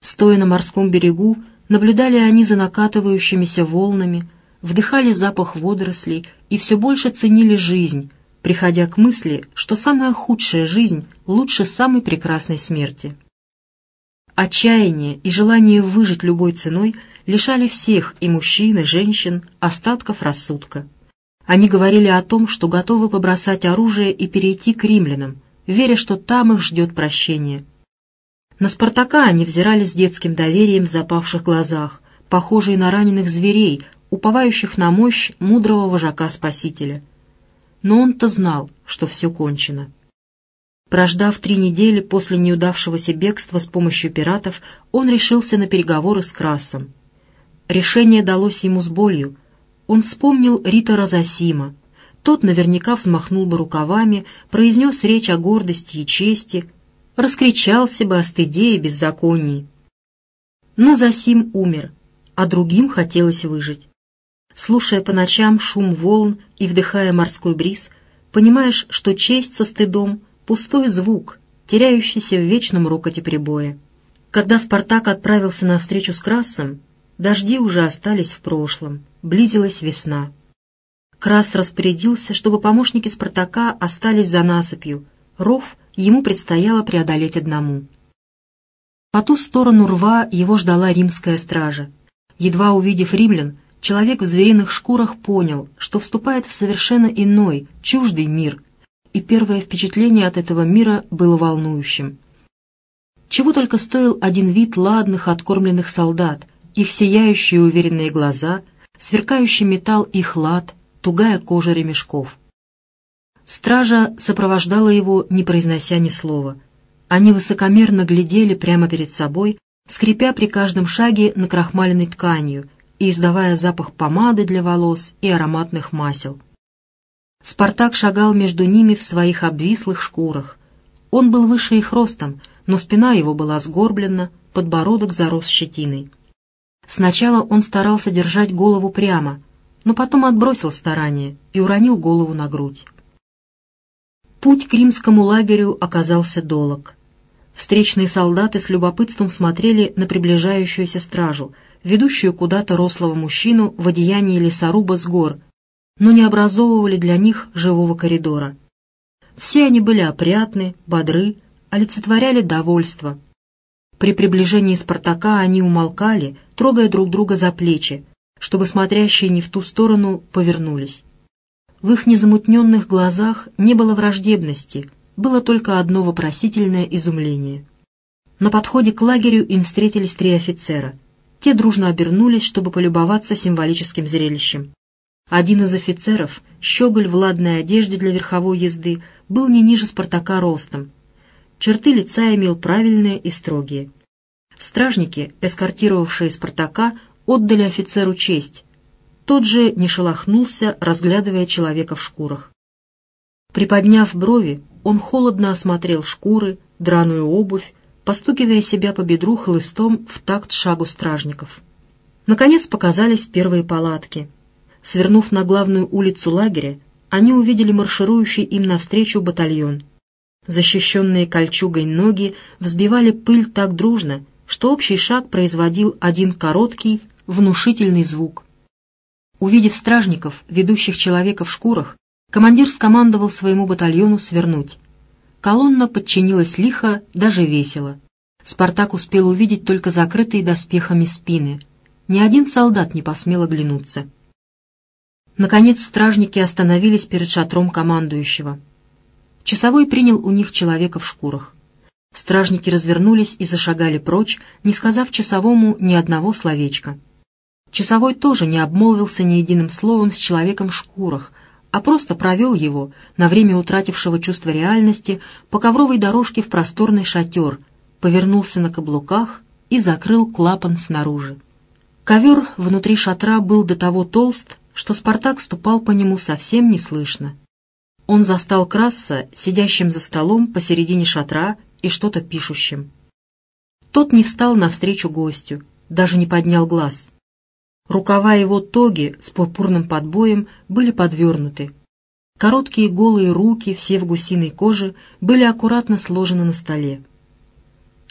Стоя на морском берегу, наблюдали они за накатывающимися волнами, вдыхали запах водорослей и все больше ценили жизнь, приходя к мысли, что самая худшая жизнь лучше самой прекрасной смерти. Отчаяние и желание выжить любой ценой лишали всех, и мужчин, и женщин, остатков рассудка. Они говорили о том, что готовы побросать оружие и перейти к римлянам, веря, что там их ждет прощение. На Спартака они взирали с детским доверием в запавших глазах, похожие на раненых зверей, уповающих на мощь мудрого вожака-спасителя. Но он-то знал, что все кончено. Прождав три недели после неудавшегося бегства с помощью пиратов, он решился на переговоры с Красом. Решение далось ему с болью. Он вспомнил Рита Розасима. Тот наверняка взмахнул бы рукавами, произнес речь о гордости и чести, раскричался бы о стыде и беззаконии. Но Засим умер, а другим хотелось выжить. Слушая по ночам шум волн и вдыхая морской бриз, понимаешь, что честь со стыдом пустой звук, теряющийся в вечном рокоте прибоя. Когда Спартак отправился на встречу с Красом, дожди уже остались в прошлом, близилась весна. Крас распорядился, чтобы помощники Спартака остались за насыпью, ров ему предстояло преодолеть одному. По ту сторону рва его ждала римская стража. Едва увидев римлян, человек в звериных шкурах понял, что вступает в совершенно иной, чуждый мир, и первое впечатление от этого мира было волнующим. Чего только стоил один вид ладных, откормленных солдат, их сияющие уверенные глаза, сверкающий металл их лад, тугая кожа ремешков. Стража сопровождала его, не произнося ни слова. Они высокомерно глядели прямо перед собой, скрипя при каждом шаге накрахмаленной тканью и издавая запах помады для волос и ароматных масел. Спартак шагал между ними в своих обвислых шкурах. Он был выше их ростом, но спина его была сгорблена, подбородок зарос щетиной. Сначала он старался держать голову прямо, но потом отбросил старание и уронил голову на грудь. Путь к римскому лагерю оказался долог. Встречные солдаты с любопытством смотрели на приближающуюся стражу, ведущую куда-то рослого мужчину в одеянии лесоруба с гор, но не образовывали для них живого коридора. Все они были опрятны, бодры, олицетворяли довольство. При приближении Спартака они умолкали, трогая друг друга за плечи, чтобы смотрящие не в ту сторону повернулись. В их незамутненных глазах не было враждебности, было только одно вопросительное изумление. На подходе к лагерю им встретились три офицера. Те дружно обернулись, чтобы полюбоваться символическим зрелищем. Один из офицеров, щеголь в ладной одежде для верховой езды, был не ниже Спартака ростом. Черты лица имел правильные и строгие. Стражники, эскортировавшие Спартака, отдали офицеру честь. Тот же не шелохнулся, разглядывая человека в шкурах. Приподняв брови, он холодно осмотрел шкуры, драную обувь, постукивая себя по бедру хлыстом в такт шагу стражников. Наконец показались первые палатки — Свернув на главную улицу лагеря, они увидели марширующий им навстречу батальон. Защищенные кольчугой ноги взбивали пыль так дружно, что общий шаг производил один короткий, внушительный звук. Увидев стражников, ведущих человека в шкурах, командир скомандовал своему батальону свернуть. Колонна подчинилась лихо, даже весело. Спартак успел увидеть только закрытые доспехами спины. Ни один солдат не посмел оглянуться. Наконец стражники остановились перед шатром командующего. Часовой принял у них человека в шкурах. Стражники развернулись и зашагали прочь, не сказав часовому ни одного словечка. Часовой тоже не обмолвился ни единым словом с человеком в шкурах, а просто провел его, на время утратившего чувство реальности, по ковровой дорожке в просторный шатер, повернулся на каблуках и закрыл клапан снаружи. Ковер внутри шатра был до того толст, что Спартак ступал по нему совсем неслышно. Он застал Краса, сидящим за столом посередине шатра и что-то пишущим. Тот не встал навстречу гостю, даже не поднял глаз. Рукава его тоги с пурпурным подбоем были подвернуты. Короткие голые руки, все в гусиной коже, были аккуратно сложены на столе.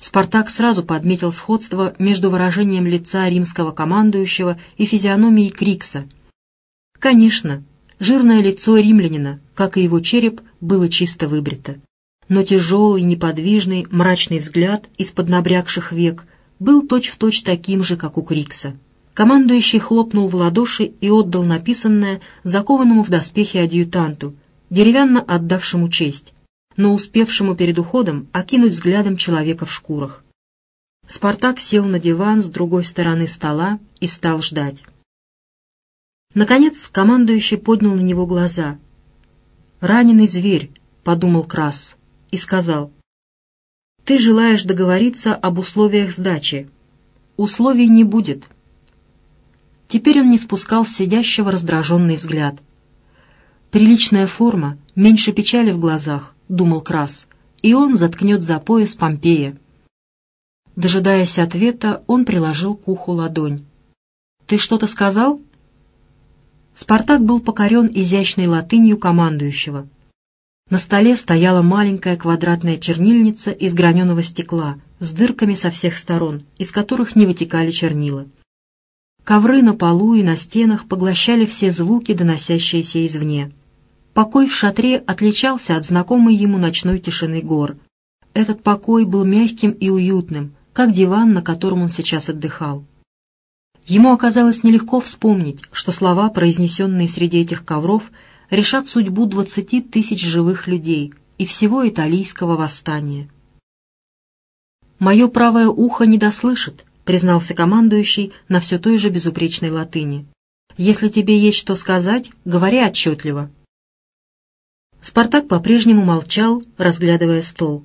Спартак сразу подметил сходство между выражением лица римского командующего и физиономией Крикса. Конечно, жирное лицо римлянина, как и его череп, было чисто выбрито. Но тяжелый, неподвижный, мрачный взгляд из-под набрякших век был точь-в-точь точь таким же, как у Крикса. Командующий хлопнул в ладоши и отдал написанное закованному в доспехи адъютанту, деревянно отдавшему честь но успевшему перед уходом окинуть взглядом человека в шкурах. Спартак сел на диван с другой стороны стола и стал ждать. Наконец командующий поднял на него глаза. «Раненый зверь», — подумал Крас, и сказал, «Ты желаешь договориться об условиях сдачи. Условий не будет». Теперь он не спускал с сидящего раздраженный взгляд. Приличная форма, меньше печали в глазах, — думал Крас, — и он заткнет за пояс Помпея. Дожидаясь ответа, он приложил к уху ладонь. «Ты что-то сказал?» Спартак был покорен изящной латынью командующего. На столе стояла маленькая квадратная чернильница из граненого стекла с дырками со всех сторон, из которых не вытекали чернила. Ковры на полу и на стенах поглощали все звуки, доносящиеся извне. Покой в шатре отличался от знакомой ему ночной тишины гор. Этот покой был мягким и уютным, как диван, на котором он сейчас отдыхал. Ему оказалось нелегко вспомнить, что слова, произнесенные среди этих ковров, решат судьбу двадцати тысяч живых людей и всего италийского восстания. «Мое правое ухо не дослышит», — признался командующий на все той же безупречной латыни. «Если тебе есть что сказать, говори отчетливо, Спартак по-прежнему молчал, разглядывая стол.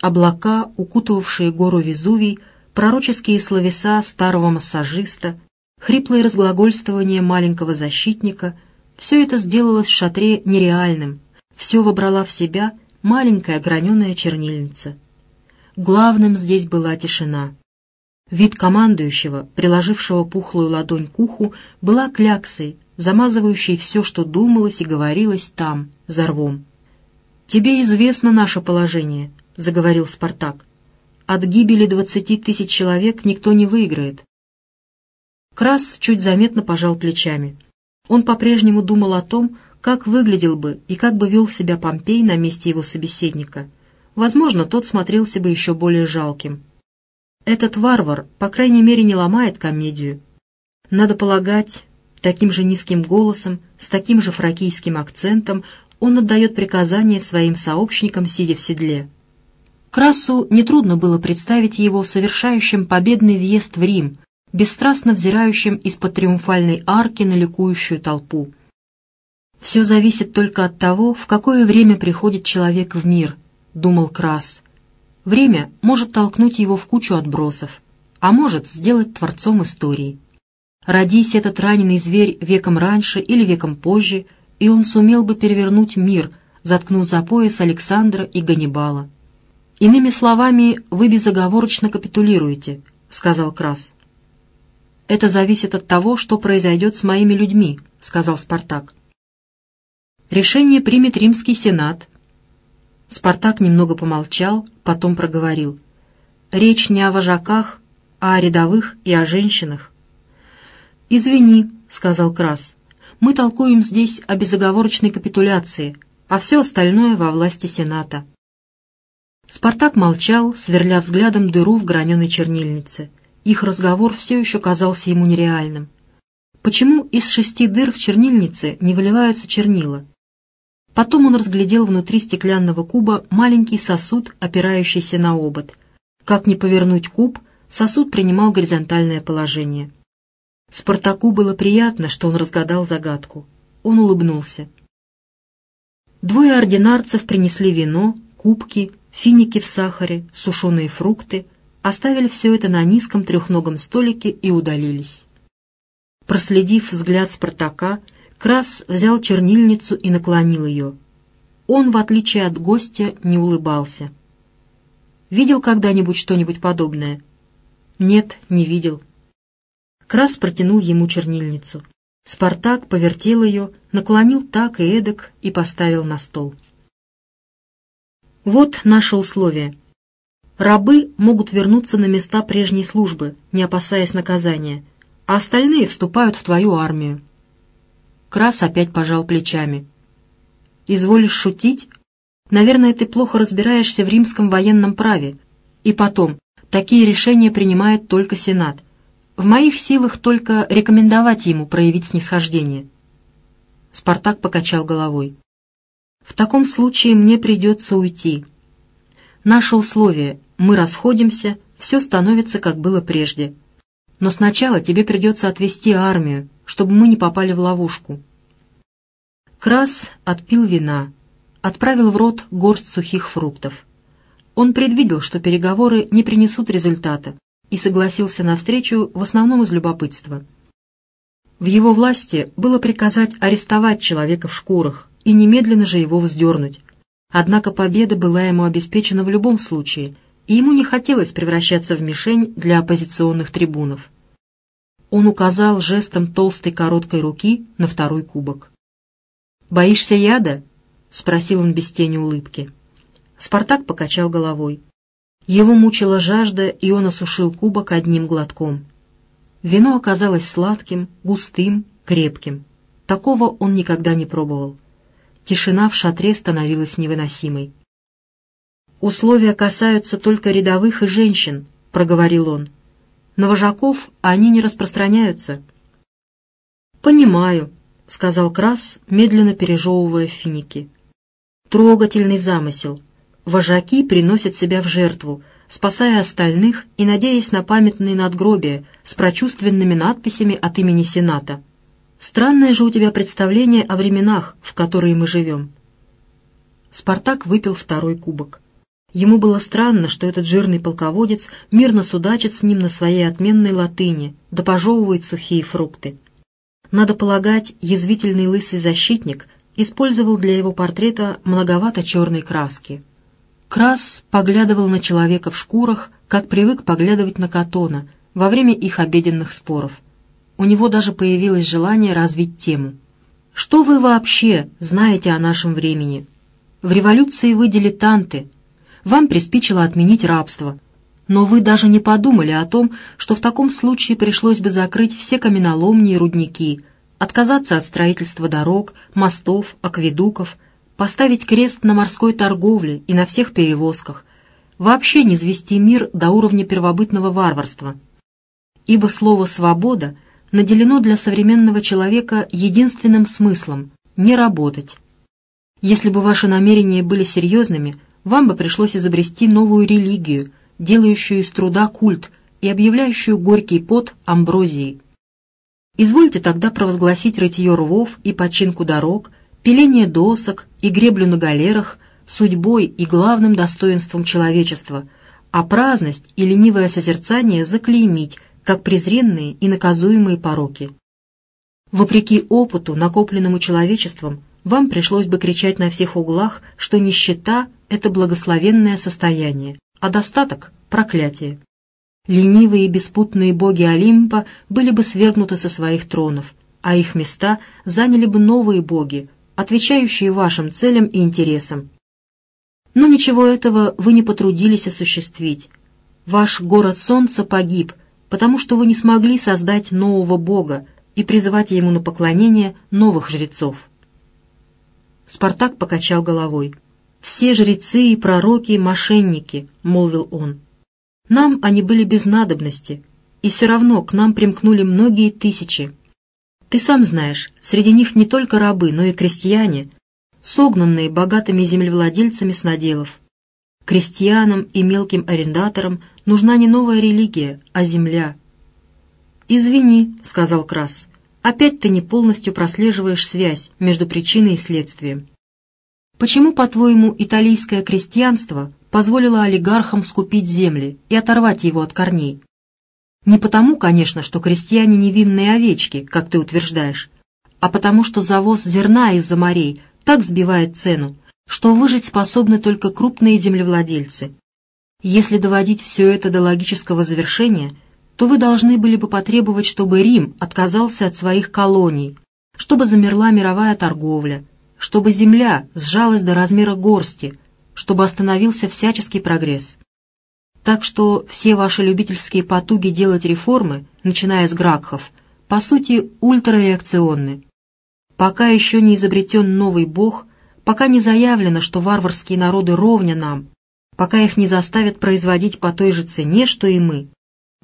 Облака, укутывавшие гору Везувий, пророческие словеса старого массажиста, хриплое разглагольствование маленького защитника — все это сделалось в шатре нереальным, все вобрала в себя маленькая граненая чернильница. Главным здесь была тишина. Вид командующего, приложившего пухлую ладонь к уху, была кляксой, замазывающей все, что думалось и говорилось там, за рвом. «Тебе известно наше положение», — заговорил Спартак. «От гибели двадцати тысяч человек никто не выиграет». Крас чуть заметно пожал плечами. Он по-прежнему думал о том, как выглядел бы и как бы вел себя Помпей на месте его собеседника. Возможно, тот смотрелся бы еще более жалким. Этот варвар, по крайней мере, не ломает комедию. Надо полагать, таким же низким голосом, с таким же фракийским акцентом он отдает приказания своим сообщникам, сидя в седле. Красу нетрудно было представить его совершающим победный въезд в Рим, бесстрастно взирающим из-под триумфальной арки на ликующую толпу. «Все зависит только от того, в какое время приходит человек в мир», — думал Крас. «Время может толкнуть его в кучу отбросов, а может сделать творцом истории». Родись этот раненый зверь веком раньше или веком позже, и он сумел бы перевернуть мир, заткнув за пояс Александра и Ганнибала. «Иными словами, вы безоговорочно капитулируете», — сказал Крас. «Это зависит от того, что произойдет с моими людьми», — сказал Спартак. «Решение примет Римский Сенат». Спартак немного помолчал, потом проговорил. «Речь не о вожаках, а о рядовых и о женщинах. «Извини», — сказал Крас, — «мы толкуем здесь о безоговорочной капитуляции, а все остальное во власти Сената». Спартак молчал, сверля взглядом дыру в граненой чернильнице. Их разговор все еще казался ему нереальным. Почему из шести дыр в чернильнице не выливаются чернила? Потом он разглядел внутри стеклянного куба маленький сосуд, опирающийся на обод. Как не повернуть куб, сосуд принимал горизонтальное положение. Спартаку было приятно, что он разгадал загадку. Он улыбнулся. Двое ординарцев принесли вино, кубки, финики в сахаре, сушеные фрукты, оставили все это на низком трехногом столике и удалились. Проследив взгляд Спартака, Крас взял чернильницу и наклонил ее. Он, в отличие от гостя, не улыбался. «Видел когда-нибудь что-нибудь подобное?» «Нет, не видел». Крас протянул ему чернильницу. Спартак повертел ее, наклонил так и эдак и поставил на стол. «Вот наше условие. Рабы могут вернуться на места прежней службы, не опасаясь наказания, а остальные вступают в твою армию. Крас опять пожал плечами. «Изволишь шутить? Наверное, ты плохо разбираешься в римском военном праве. И потом, такие решения принимает только Сенат. В моих силах только рекомендовать ему проявить снисхождение». Спартак покачал головой. «В таком случае мне придется уйти. Наше условие — мы расходимся, все становится, как было прежде. Но сначала тебе придется отвести армию, чтобы мы не попали в ловушку. Крас отпил вина, отправил в рот горсть сухих фруктов. Он предвидел, что переговоры не принесут результата, и согласился на встречу в основном из любопытства. В его власти было приказать арестовать человека в шкурах и немедленно же его вздернуть. Однако победа была ему обеспечена в любом случае, и ему не хотелось превращаться в мишень для оппозиционных трибунов. Он указал жестом толстой короткой руки на второй кубок. «Боишься яда?» — спросил он без тени улыбки. Спартак покачал головой. Его мучила жажда, и он осушил кубок одним глотком. Вино оказалось сладким, густым, крепким. Такого он никогда не пробовал. Тишина в шатре становилась невыносимой. «Условия касаются только рядовых и женщин», — проговорил он. «На вожаков они не распространяются». «Понимаю», — сказал Крас, медленно пережевывая финики. «Трогательный замысел. Вожаки приносят себя в жертву, спасая остальных и надеясь на памятные надгробия с прочувственными надписями от имени Сената. Странное же у тебя представление о временах, в которые мы живем». Спартак выпил второй кубок. Ему было странно, что этот жирный полководец мирно судачит с ним на своей отменной латыни, да пожевывает сухие фрукты. Надо полагать, язвительный лысый защитник использовал для его портрета многовато черной краски. Крас поглядывал на человека в шкурах, как привык поглядывать на Катона во время их обеденных споров. У него даже появилось желание развить тему. «Что вы вообще знаете о нашем времени? В революции вы дилетанты. Вам приспичило отменить рабство, но вы даже не подумали о том, что в таком случае пришлось бы закрыть все каменоломни и рудники, отказаться от строительства дорог, мостов, акведуков, поставить крест на морской торговле и на всех перевозках, вообще не звести мир до уровня первобытного варварства. Ибо слово «свобода» наделено для современного человека единственным смыслом – не работать. Если бы ваши намерения были серьезными, вам бы пришлось изобрести новую религию – делающую из труда культ и объявляющую горький пот амброзией. Извольте тогда провозгласить рытье рвов и починку дорог, пиление досок и греблю на галерах судьбой и главным достоинством человечества, а праздность и ленивое созерцание заклеймить, как презренные и наказуемые пороки. Вопреки опыту, накопленному человечеством, вам пришлось бы кричать на всех углах, что нищета — это благословенное состояние, а достаток — проклятие. Ленивые и беспутные боги Олимпа были бы свергнуты со своих тронов, а их места заняли бы новые боги, отвечающие вашим целям и интересам. Но ничего этого вы не потрудились осуществить. Ваш город солнца погиб, потому что вы не смогли создать нового бога и призывать ему на поклонение новых жрецов. Спартак покачал головой. «Все жрецы и пророки — мошенники», — молвил он. «Нам они были без надобности, и все равно к нам примкнули многие тысячи. Ты сам знаешь, среди них не только рабы, но и крестьяне, согнанные богатыми землевладельцами с наделов. Крестьянам и мелким арендаторам нужна не новая религия, а земля». «Извини», — сказал Крас, — «опять ты не полностью прослеживаешь связь между причиной и следствием». Почему, по-твоему, итальянское крестьянство позволила олигархам скупить земли и оторвать его от корней. Не потому, конечно, что крестьяне невинные овечки, как ты утверждаешь, а потому что завоз зерна из-за морей так сбивает цену, что выжить способны только крупные землевладельцы. Если доводить все это до логического завершения, то вы должны были бы потребовать, чтобы Рим отказался от своих колоний, чтобы замерла мировая торговля, чтобы земля сжалась до размера горсти, чтобы остановился всяческий прогресс. Так что все ваши любительские потуги делать реформы, начиная с Гракхов, по сути ультрареакционны. Пока еще не изобретен новый бог, пока не заявлено, что варварские народы ровня нам, пока их не заставят производить по той же цене, что и мы,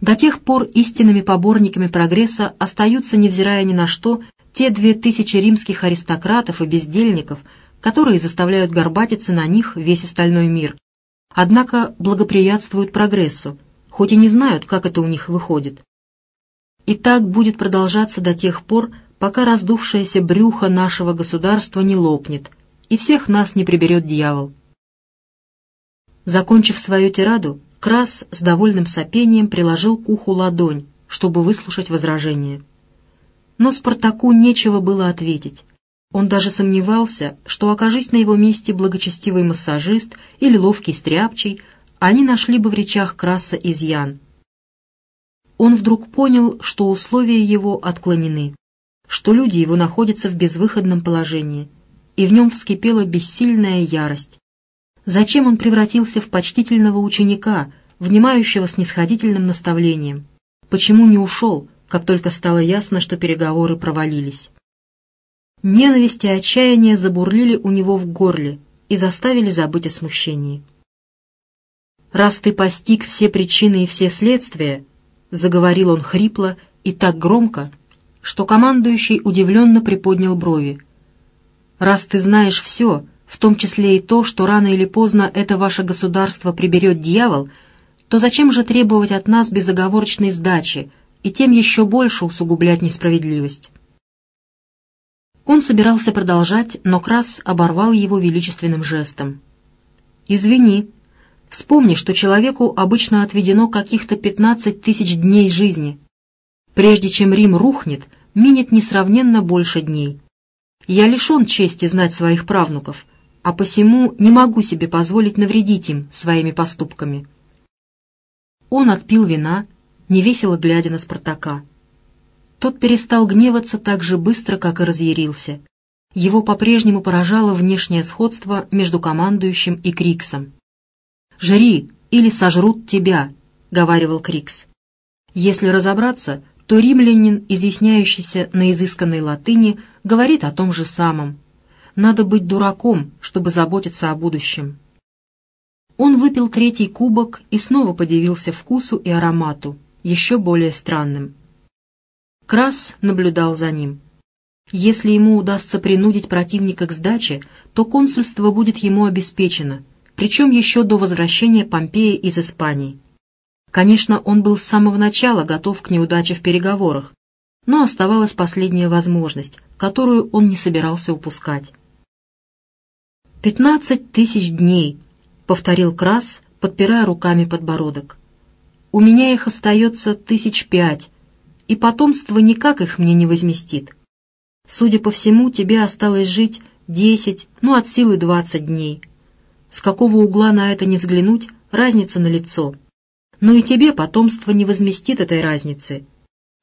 до тех пор истинными поборниками прогресса остаются, невзирая ни на что, те две тысячи римских аристократов и бездельников, которые заставляют горбатиться на них весь остальной мир, однако благоприятствуют прогрессу, хоть и не знают, как это у них выходит. И так будет продолжаться до тех пор, пока раздувшееся брюхо нашего государства не лопнет, и всех нас не приберет дьявол. Закончив свою тираду, Крас с довольным сопением приложил к уху ладонь, чтобы выслушать возражение. Но Спартаку нечего было ответить. Он даже сомневался, что, окажись на его месте благочестивый массажист или ловкий стряпчий, они нашли бы в речах Краса изъян. Он вдруг понял, что условия его отклонены, что люди его находятся в безвыходном положении, и в нем вскипела бессильная ярость. Зачем он превратился в почтительного ученика, внимающего снисходительным наставлением? Почему не ушел, как только стало ясно, что переговоры провалились? Ненависть и отчаяние забурлили у него в горле и заставили забыть о смущении. «Раз ты постиг все причины и все следствия», — заговорил он хрипло и так громко, что командующий удивленно приподнял брови. «Раз ты знаешь все, в том числе и то, что рано или поздно это ваше государство приберет дьявол, то зачем же требовать от нас безоговорочной сдачи и тем еще больше усугублять несправедливость?» Он собирался продолжать, но Крас оборвал его величественным жестом. «Извини. Вспомни, что человеку обычно отведено каких-то пятнадцать тысяч дней жизни. Прежде чем Рим рухнет, минет несравненно больше дней. Я лишен чести знать своих правнуков, а посему не могу себе позволить навредить им своими поступками». Он отпил вина, невесело глядя на Спартака. Тот перестал гневаться так же быстро, как и разъярился. Его по-прежнему поражало внешнее сходство между командующим и Криксом. «Жри, или сожрут тебя», — говаривал Крикс. Если разобраться, то римлянин, изъясняющийся на изысканной латыни, говорит о том же самом. Надо быть дураком, чтобы заботиться о будущем. Он выпил третий кубок и снова подивился вкусу и аромату, еще более странным. Крас наблюдал за ним. Если ему удастся принудить противника к сдаче, то консульство будет ему обеспечено, причем еще до возвращения Помпея из Испании. Конечно, он был с самого начала готов к неудаче в переговорах, но оставалась последняя возможность, которую он не собирался упускать. «Пятнадцать тысяч дней», — повторил Крас, подпирая руками подбородок. «У меня их остается тысяч пять, и потомство никак их мне не возместит. Судя по всему, тебе осталось жить десять, ну от силы двадцать дней. С какого угла на это не взглянуть, разница на лицо. Но и тебе потомство не возместит этой разницы.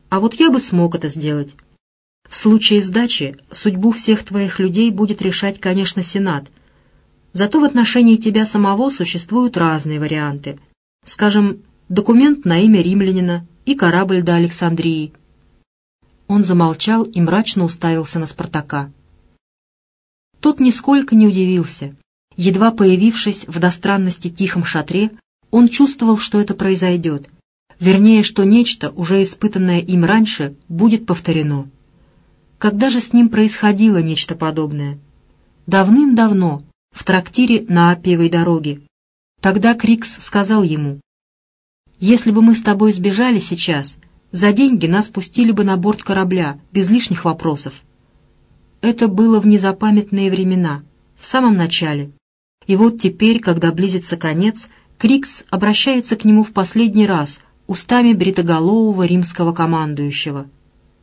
А вот я бы смог это сделать. В случае сдачи судьбу всех твоих людей будет решать, конечно, Сенат. Зато в отношении тебя самого существуют разные варианты. Скажем, документ на имя римлянина и корабль до Александрии. Он замолчал и мрачно уставился на Спартака. Тот нисколько не удивился. Едва появившись в достранности тихом шатре, он чувствовал, что это произойдет. Вернее, что нечто, уже испытанное им раньше, будет повторено. Когда же с ним происходило нечто подобное? Давным-давно, в трактире на Апиевой дороге. Тогда Крикс сказал ему, если бы мы с тобой сбежали сейчас, за деньги нас пустили бы на борт корабля, без лишних вопросов. Это было в незапамятные времена, в самом начале. И вот теперь, когда близится конец, Крикс обращается к нему в последний раз устами бритоголового римского командующего.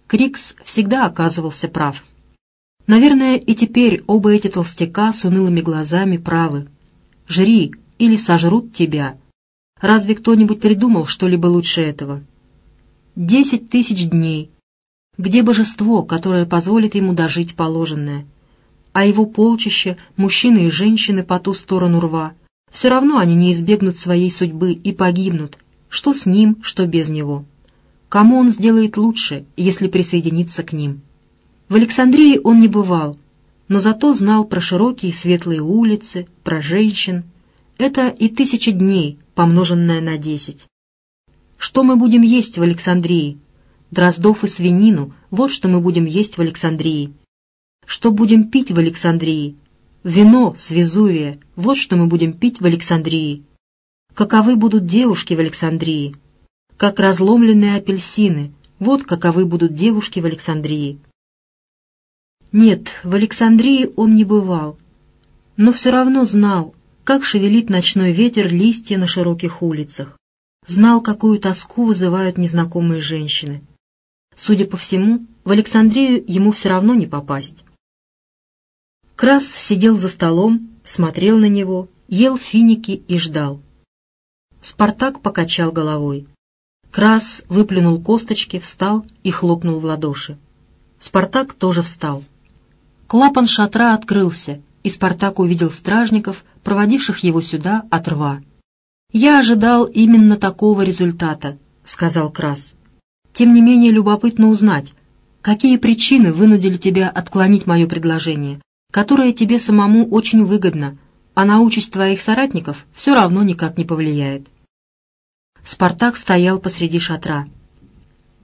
Крикс всегда оказывался прав. Наверное, и теперь оба эти толстяка с унылыми глазами правы. «Жри, или сожрут тебя». Разве кто-нибудь придумал что-либо лучше этого? Десять тысяч дней. Где божество, которое позволит ему дожить положенное? А его полчище, мужчины и женщины по ту сторону рва, все равно они не избегнут своей судьбы и погибнут, что с ним, что без него. Кому он сделает лучше, если присоединиться к ним? В Александрии он не бывал, но зато знал про широкие светлые улицы, про женщин. Это и тысяча дней, помноженное на десять. Что мы будем есть в Александрии? Дроздов и свинину — вот что мы будем есть в Александрии. Что будем пить в Александрии? Вино с Везувия — вот что мы будем пить в Александрии. Каковы будут девушки в Александрии? Как разломленные апельсины — вот каковы будут девушки в Александрии. Нет, в Александрии он не бывал, но все равно знал, как шевелит ночной ветер листья на широких улицах. Знал, какую тоску вызывают незнакомые женщины. Судя по всему, в Александрию ему все равно не попасть. Крас сидел за столом, смотрел на него, ел финики и ждал. Спартак покачал головой. Крас выплюнул косточки, встал и хлопнул в ладоши. Спартак тоже встал. Клапан шатра открылся, и Спартак увидел стражников, проводивших его сюда от рва. «Я ожидал именно такого результата», — сказал Крас. «Тем не менее любопытно узнать, какие причины вынудили тебя отклонить мое предложение, которое тебе самому очень выгодно, а на участь твоих соратников все равно никак не повлияет». Спартак стоял посреди шатра.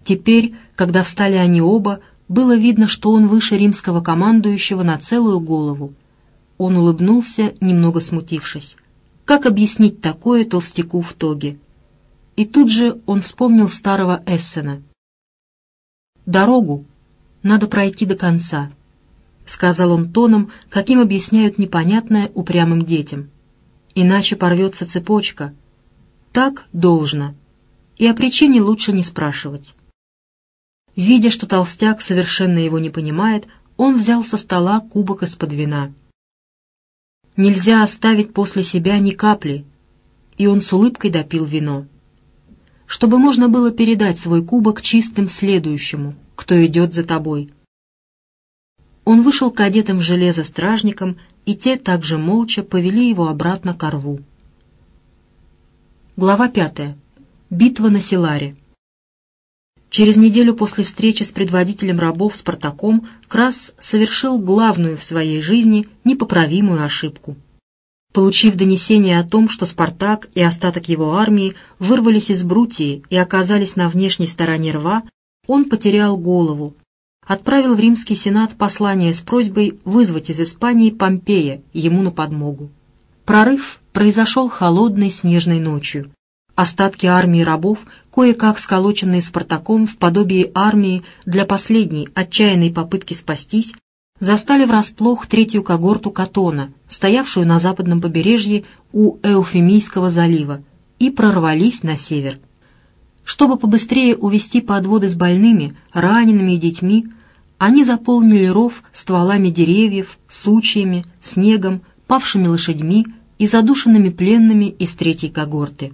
Теперь, когда встали они оба, было видно, что он выше римского командующего на целую голову. Он улыбнулся, немного смутившись. Как объяснить такое толстяку в тоге? И тут же он вспомнил старого Эссена. «Дорогу надо пройти до конца», — сказал он тоном, каким объясняют непонятное упрямым детям. «Иначе порвется цепочка. Так должно. И о причине лучше не спрашивать». Видя, что толстяк совершенно его не понимает, он взял со стола кубок из-под вина. Нельзя оставить после себя ни капли, и он с улыбкой допил вино. Чтобы можно было передать свой кубок чистым следующему, кто идет за тобой. Он вышел к одетым в железо стражникам, и те также молча повели его обратно к рву. Глава пятая. Битва на Силаре. Через неделю после встречи с предводителем рабов Спартаком Крас совершил главную в своей жизни непоправимую ошибку. Получив донесение о том, что Спартак и остаток его армии вырвались из Брутии и оказались на внешней стороне рва, он потерял голову. Отправил в римский сенат послание с просьбой вызвать из Испании Помпея ему на подмогу. Прорыв произошел холодной снежной ночью. Остатки армии рабов, кое-как сколоченные Спартаком в подобии армии для последней отчаянной попытки спастись, застали врасплох третью когорту Катона, стоявшую на западном побережье у Эуфемийского залива, и прорвались на север. Чтобы побыстрее увести подводы с больными, ранеными и детьми, они заполнили ров стволами деревьев, сучьями, снегом, павшими лошадьми и задушенными пленными из третьей когорты.